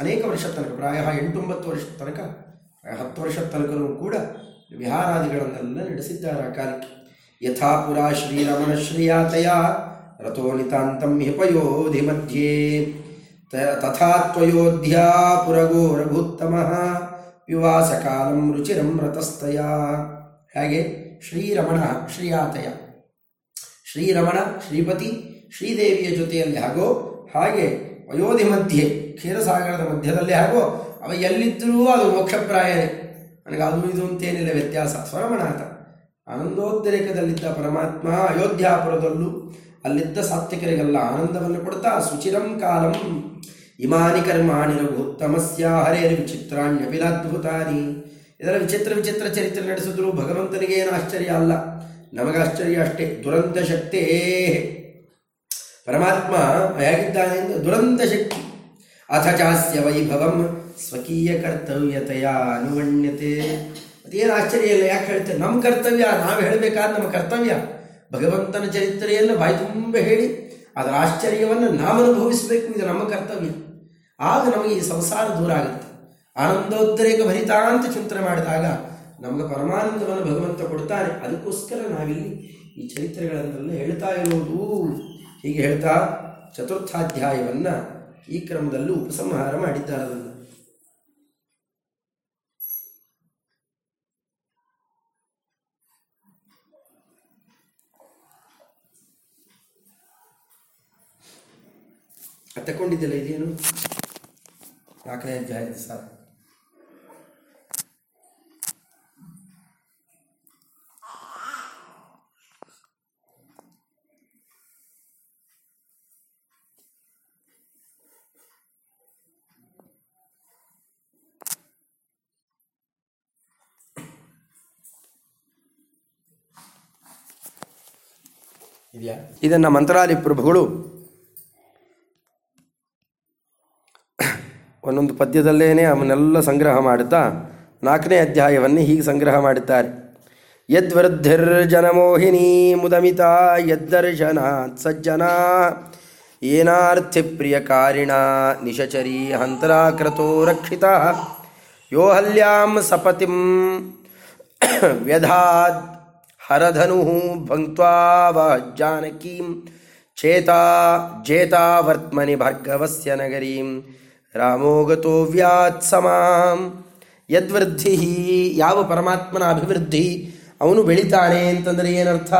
ಅನೇಕ ವರ್ಷದ ತನಕ, ಪ್ರಾಯ ಎಂಟೊಂಬತ್ತು ವರ್ಷದ ತನಕ ಹತ್ತು ವರ್ಷದ ತನಕನೂ ಕೂಡ ವಿಹಾರಾದಿಗಳನ್ನೆಲ್ಲ ನಡೆಸಿದ್ದಾರೆ ಆ ಕಾಲಕ್ಕೆ. ಯಥಾ ಪುರ ಶ್ರೀರಮಣ ಶ್ರೀಯಾತಯ ರಥೋ ನಿತಾಂತಂ ಹಿಪಯೋಧಿ ಮಧ್ಯೆ. ತಥಾ ತ್ವಯೋಧ್ಯಾ ಪುರಗೋ ರಘುತ್ತಮಃ ವಿವಾಸಕಾಲಂ ರುಚಿರಂ ರತಸ್ತಯ ಹಾಗೆ ಶ್ರೀರಮಣ ಶ್ರೀಯಾತಯ. ಶ್ರೀರಮಣ, ಶ್ರೀಪತಿ, ಶ್ರೀದೇವಿಯ ಜೊತೆಯಲ್ಲಿ ಹಾಗೋ, ಹಾಗೆ ವಯೋಧಿ ಮಧ್ಯೆ ಕ್ಷೀರಸಾಗರದ ಮಧ್ಯದಲ್ಲಿ ಹಾಗೂ ಅವ ಎಲ್ಲಿದ್ದರೂ ಅದು ಮೋಕ್ಷಪ್ರಾಯನೇ ನನಗೆ ಅದು ಇದು ಅಂತೇನಿಲ್ಲ ವ್ಯತ್ಯಾಸ. ಸ್ವರಮಣಾಥ ಆನಂದೋದ್ರೇಕದಲ್ಲಿದ್ದ ಪರಮಾತ್ಮ ಅಯೋಧ್ಯಾಪುರದಲ್ಲೂ ಅಲ್ಲಿದ್ದ ಸಾತ್ವಿಕರಿಗೆಲ್ಲ ಆನಂದವನ್ನು ಕೊಡ್ತಾ, ಸುಚಿರಂ ಕಾಲಂ ಇಮಾನಿ ಕರ್ಮಾಣಿ ರಘುತ್ತಮಸ್ಯ ಹರೇರ್ ವಿಚಿತ್ರಾಣ್ಯಪಿಲಾದ್ಭುತಾನಿ ಇದರ ವಿಚಿತ್ರ ವಿಚಿತ್ರ ಚರಿತ್ರೆ ನಡೆಸಿದ್ರು ಭಗವಂತನಿಗೆ ಏನು ಆಶ್ಚರ್ಯ ಅಲ್ಲ. ನಮಗಾಶ್ಚರ್ಯ ಅಷ್ಟೇ ದುರಂತ ಶಕ್ತೇ ಪರಮಾತ್ಮ ಹೇಗಿದ್ದಾನೆ ಎಂದು ದುರಂತ ಶಕ್ತಿ. ಅಥ ಚಾಸ್ಯ ವೈಭವಂ ಸ್ವಕೀಯ ಕರ್ತವ್ಯತೆಯ ಅನುವಣ್ಯತೆ ಅದೇನು ಆಶ್ಚರ್ಯ ಇಲ್ಲ, ಯಾಕೆ ಹೇಳ್ತೇವೆ ನಮ್ಮ ಕರ್ತವ್ಯ, ನಾವು ಹೇಳಬೇಕಾದ ನಮ್ಮ ಕರ್ತವ್ಯ. ಭಗವಂತನ ಚರಿತ್ರೆಯನ್ನು ಬಾಯಿ ತುಂಬ ಹೇಳಿ, ಅದರ ಆಶ್ಚರ್ಯವನ್ನು ನಾವು ಅನುಭವಿಸಬೇಕು, ಇದು ನಮ್ಮ ಕರ್ತವ್ಯ. ಆಗ ನಮಗೆ ಈ ಸಂಸಾರ ದೂರ ಆಗುತ್ತೆ. ಆನಂದೋದ್ರೇಕ ಭರಿತಾ ಅಂತ ಚಿಂತನೆ ಮಾಡಿದಾಗ ನಮಗೆ ಪರಮಾನಂದವನ್ನು ಭಗವಂತ ಕೊಡ್ತಾನೆ ಅದಕ್ಕೋಸ್ಕರ ನಾವಿಲ್ಲಿ ಈ ಚರಿತ್ರೆಗಳನ್ನೆಲ್ಲ ಹೇಳ್ತಾ ಇರೋದು ಹೀಗೆ ಹೇಳ್ತಾ ಚತುರ್ಥಾಧ್ಯಾಯವನ್ನು ಈ ಕ್ರಮದಲ್ಲೂ ಉಪಸಂಹಾರ ಮಾಡಿದ್ದಾರೆ ಅದನ್ನು ಇದೇನು? ನಾಲ್ಕನೇ ಅಧ್ಯಾಯದ ಸರ್. ಇದೆಯಾ? ಇದನ್ನು ಮಂತ್ರಾಲಿ ಪ್ರಭುಗಳು. ಒಂದೊಂದು ಪದ್ಯದಲ್ಲೇನೆ ಅವನ್ನೆಲ್ಲ ಸಂಗ್ರಹ ಮಾಡುತ್ತಾ, ನಾಲ್ಕನೇ ಅಧ್ಯಾಯವನ್ನು ಹೀಗೆ ಸಂಗ್ರಹ ಮಾಡುತ್ತಾರೆ. ಯದ್ವೃದ್ಧಿರ್ಜನಮೋಹಿನಿ ಮುದಮಿತ, ಯದ್ದರ್ಶನಾತ್ ಸಜ್ಜನಾ, ಏನಾರ್ಥಿ ಪ್ರಿಯಕಾರಿಣ, ನಿಶಚರಿ ಹಂತರಾಕ್ರತೋ ರಕ್ಷಿತ, ಯೋಹಲ್ಯಾಂ ಸಪತಿಂ ವ್ಯಧಾದ್ ಹರಧನು ಭಂಕ್ತ್ವಾ ಜಾನಕೀಂ ಚೇತಾ ಜೇತಾವರ್ತ್ಮನಿ ಭಾರ್ಗವಸ್ಯ ನಗರೀಂ ರಾಮೋ ಗತೋ ವ್ಯಾತ್ಸಮಾಂ ಯದ್ವೃದ್ಧಿ ಯಾವ ಪರಮಾತ್ಮನ ಅಭಿವೃದ್ಧಿ? ಅವನು ಬೆಳಿತಾನೆ ಅಂತಂದರೆ ಏನರ್ಥ?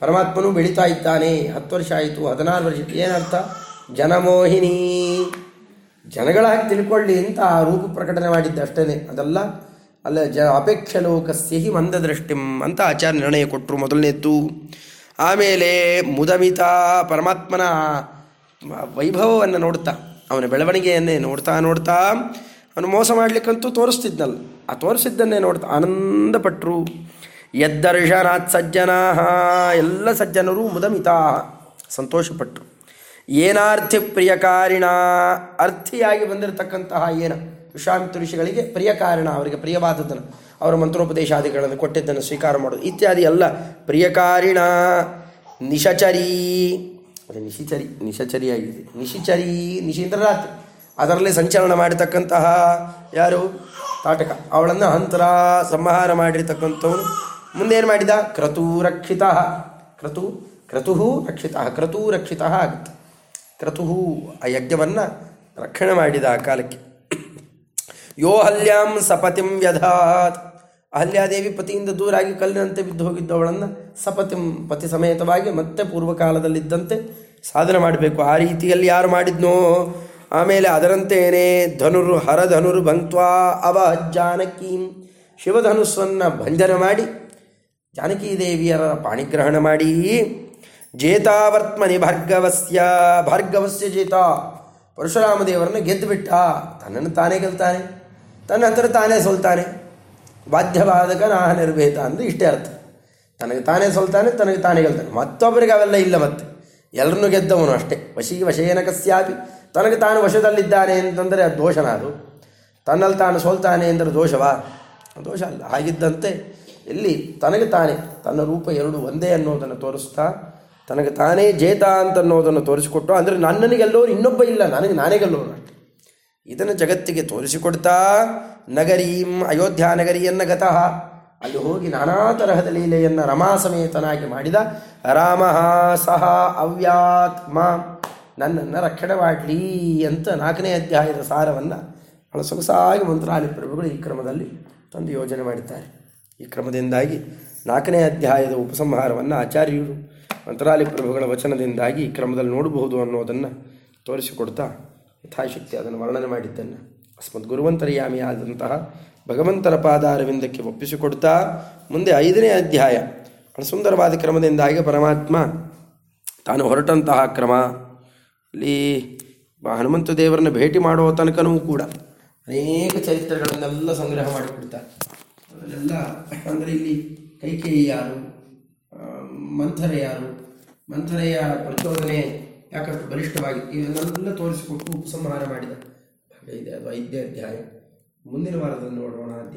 ಪರಮಾತ್ಮನು ಬೆಳೀತಾ ಇದ್ದಾನೆ. ಹತ್ತು ವರ್ಷ ಆಯಿತು, ಹದಿನಾರು ವರ್ಷಕ್ಕೆ ಏನರ್ಥ? ಜನಮೋಹಿನಿ. ಜನಗಳಾಗಿ ತಿಳ್ಕೊಳ್ಳಿ ಅಂತ ಆ ರೂಪ ಪ್ರಕಟಣೆ ಮಾಡಿದ್ದ ಅಷ್ಟೇ ಅದಲ್ಲ ಅಲ್ಲ, ಜ ಅಪೇಕ್ಷ ಲೋಕಸ್ಯ ಹಿ ಮಂದದೃಷ್ಟಿಂ ಅಂತ ಆಚಾರ ನಿರ್ಣಯ ಕೊಟ್ಟರು ಮೊದಲನೇದ್ದು. ಆಮೇಲೆ ಮುದಮಿತ ಪರಮಾತ್ಮನ ವೈಭವವನ್ನು ನೋಡ್ತಾ, ಅವನ ಬೆಳವಣಿಗೆಯನ್ನೇ ನೋಡ್ತಾ ನೋಡ್ತಾ, ಅವನು ಮೋಸ ಮಾಡಲಿಕ್ಕಂತೂ ತೋರಿಸ್ತಿದ್ನಲ್ಲ. ಆ ತೋರಿಸಿದ್ದನ್ನೇ ನೋಡ್ತಾ ಆನಂದಪಟ್ಟರು ಯದ್ದರ್ಶನಾತ್ ಸಜ್ಜನಾ ಎಲ್ಲ ಸಜ್ಜನರು ಮುದಮಿತ ಸಂತೋಷಪಟ್ಟರು ಏನಾರ್ಥಿ ಪ್ರಿಯಕಾರಿಣ, ಅರ್ಥಿಯಾಗಿ ಬಂದಿರತಕ್ಕಂತಹ ಏನ? ವಿಶ್ವಾಮಿತ್ರ ಋಷಿಗಳಿಗೆ ಪ್ರಿಯಕಾರಣ ಅವರಿಗೆ ಪ್ರಿಯವಾದದ್ದನ್ನು, ಅವರ ಮಂತ್ರೋಪದೇಶಾದಿಗಳನ್ನು ಕೊಟ್ಟಿದ್ದನ್ನು ಸ್ವೀಕಾರ ಮಾಡೋದು ಇತ್ಯಾದಿ ಎಲ್ಲ ಪ್ರಿಯಕಾರಿಣ, ನಿಶಚರಿ. ಅದು ನಿಶಿಚರಿ, ನಿಶಚರಿಯಾಗಿದೆ. ನಿಶಿಚರಿ ನಿಶೀಂದ್ರ ರಾತ್ರಿ ಅದರಲ್ಲಿ ಸಂಚಲನ ಮಾಡಿರ್ತಕ್ಕಂತಹ ಯಾರು? ತಾಟಕ. ಅವಳನ್ನು ಹಂತರ ಸಂಹಾರ ಮಾಡಿರ್ತಕ್ಕಂಥವನು. ಮುಂದೇನು ಮಾಡಿದ? ಕ್ರತು ರಕ್ಷಿತ. ಕ್ರತು ಕ್ರತು ರಕ್ಷಿತ. ಕ್ರತು ರಕ್ಷಿತ ಆಗುತ್ತೆ. ಕ್ರತು ಆ ಯಜ್ಞವನ್ನು ರಕ್ಷಣೆ ಮಾಡಿದ ಆ ಕಾಲಕ್ಕೆ. ಯೋ ಹಲ್ಯಾಂ ಸಪತಿಂ ವ್ಯಧಾತ್. ಅಹಲ್ಯಾದೇವಿ ಪತಿಯಿಂದ ದೂರಾಗಿ ಕಲ್ಲಿನಂತೆ ಬಿದ್ದು ಹೋಗಿದ್ದವಳನ್ನು ಸಪತಿಂ ಪತಿ ಸಮೇತವಾಗಿ ಮತ್ತೆ ಪೂರ್ವಕಾಲದಲ್ಲಿದ್ದಂತೆ ಸಾಧನೆ ಮಾಡಬೇಕು. ಆ ರೀತಿಯಲ್ಲಿ ಯಾರು ಮಾಡಿದ್ನೋ? ಆಮೇಲೆ ಅದರಂತೇನೆ ಧನುರು ಹರಧನುರು ಭಂಕ್ವಾ ಅವ ಜಾನಕೀಂ. ಶಿವಧನುಸ್ಸನ್ನು ಭಂಜನ ಮಾಡಿ ಜಾನಕಿ ದೇವಿಯರ ಪಾಣಿಗ್ರಹಣ ಮಾಡಿ. ಜೇತಾವರ್ತ್ಮನಿ ಭಾರ್ಗವಸ್ಯ ಭಾರ್ಗವಸ್ಯ ಜೇತ. ಪರಶುರಾಮ ದೇವರನ್ನು ಗೆದ್ದುಬಿಟ್ಟ. ತನ್ನನ್ನು ತಾನೇ ಗೆಲ್ತಾನೆ. ತನ್ನ ಹತ್ರ ತಾನೇ ಸೋಲ್ತಾನೆ. ಬಾಧ್ಯವಾದಕ ನಾಹ ನಿರ್ಭೇತ ಅಂದು ಇಷ್ಟೇ ಅರ್ಥ. ತನಗೆ ತಾನೇ ಸೋಲ್ತಾನೆ, ತನಗೆ ತಾನೇ ಗೆಲ್ತಾನೆ. ಮತ್ತೊಬ್ಬರಿಗೆ ಅವೆಲ್ಲ ಇಲ್ಲ ಮತ್ತೆ. ಎಲ್ಲರನ್ನೂ ಗೆದ್ದವನು ಅಷ್ಟೇ. ವಶಿ ವಶೇನ ಕಸ್ಯಾಪಿ. ತನಗೆ ತಾನು ವಶದಲ್ಲಿದ್ದಾನೆ ಅಂತಂದರೆ ಅದು ದೋಷನ ಅದು ತನ್ನಲ್ಲಿ ತಾನು ಸೋಲ್ತಾನೆ ಅಂದರೆ ದೋಷವಾ? ದೋಷ ಅಲ್ಲ. ಹಾಗಿದ್ದಂತೆ ಇಲ್ಲಿ ತನಗೆ ತಾನೇ ತನ್ನ ರೂಪ ಎರಡು ಒಂದೇ ಅನ್ನೋದನ್ನು ತೋರಿಸ್ತಾ, ತನಗೆ ತಾನೇ ಜೇತ ಅಂತ ಅನ್ನೋದನ್ನು ತೋರಿಸಿಕೊಟ್ಟು, ಅಂದರೆ ನನ್ನನ್ನು ಗೆಲ್ಲೋರು ಇನ್ನೊಬ್ಬ ಇಲ್ಲ. ನನಗೆ ನಾನೇ ಗೆಲ್ಲೋರು ಅಷ್ಟೆ. ಇದನ್ನು ಜಗತ್ತಿಗೆ ತೋರಿಸಿಕೊಡ್ತಾ ನಗರೀಂ ಅಯೋಧ್ಯ ನಗರಿಯನ್ನು ಗತಃ. ಅಲ್ಲಿ ಹೋಗಿ ನಾನಾ ತರಹದ ಲೀಲೆಯನ್ನು ರಮಾ ಸಮೇತನಾಗಿ ಮಾಡಿದ ರಾಮ ಸಹ ಅವ್ಯಾತ್ಮ. ನನ್ನನ್ನು ರಕ್ಷಣೆ ಮಾಡಲಿ ಅಂತ ನಾಲ್ಕನೇ ಅಧ್ಯಾಯದ ಸಾರವನ್ನು ಬಹಳ ಸೊಗಸಾಗಿ ಮಂತ್ರಾಲಯ ಪ್ರಭುಗಳು ಈ ಕ್ರಮದಲ್ಲಿ ತಂದು ಯೋಜನೆ ಮಾಡಿದ್ದಾರೆ. ಈ ಕ್ರಮದಿಂದಾಗಿ ನಾಲ್ಕನೇ ಅಧ್ಯಾಯದ ಉಪಸಂಹಾರವನ್ನು ಆಚಾರ್ಯರು ಮಂತ್ರಾಲಯ ಪ್ರಭುಗಳ ವಚನದಿಂದಾಗಿ ಈ ಕ್ರಮದಲ್ಲಿ ನೋಡಬಹುದು ಅನ್ನೋದನ್ನು ತೋರಿಸಿಕೊಡ್ತಾ ಯಥಾಶಕ್ತಿ ಅದನ್ನು ವರ್ಣನೆ ಮಾಡಿದ್ದನ್ನು. ಅಸ್ಮದ್ ಗುರುವಂತರ್ಯಾಮಿಯಾದಂತಹ ಭಗವಂತರ ಪಾದಾರವಿಂದಕ್ಕೆ ಒಪ್ಪಿಸಿಕೊಡ್ತಾ ಮುಂದೆ ಐದನೇ ಅಧ್ಯಾಯ. ಸುಂದರವಾದ ಕ್ರಮದಿಂದಾಗಿ ಪರಮಾತ್ಮ ತಾನು ಹೊರಟಂತಹ ಕ್ರಮ. ಇಲ್ಲಿ ಹನುಮಂತ ದೇವರನ್ನು ಭೇಟಿ ಮಾಡುವ ತನಕನೂ ಕೂಡ ಅನೇಕ ಚರಿತ್ರೆಗಳನ್ನೆಲ್ಲ ಸಂಗ್ರಹ ಮಾಡಿಕೊಡ್ತಾರೆ. ಅದನ್ನೆಲ್ಲ ಅಂದರೆ ಇಲ್ಲಿ ಕೈಕೇಯಿ ಯಾರು ಮಂಥರ ಯಾರು, ಮಂಥರೆಯ ಪ್ರಚೋದನೆ ಯಾಕಷ್ಟು ಬಲಿಷ್ಠವಾಗಿ ಇವೆಲ್ಲ ತೋರಿಸಿಕೊಟ್ಟು ಉಪಸಂಹಾರ ಮಾಡಿದ. ಹಾಗೆ ಇದೆ ಅದು ಅಧ್ಯಾಯ. ಮುಂದಿನ ವಾರದಲ್ಲಿ ನೋಡೋಣ ಅಧ್ಯಾಯ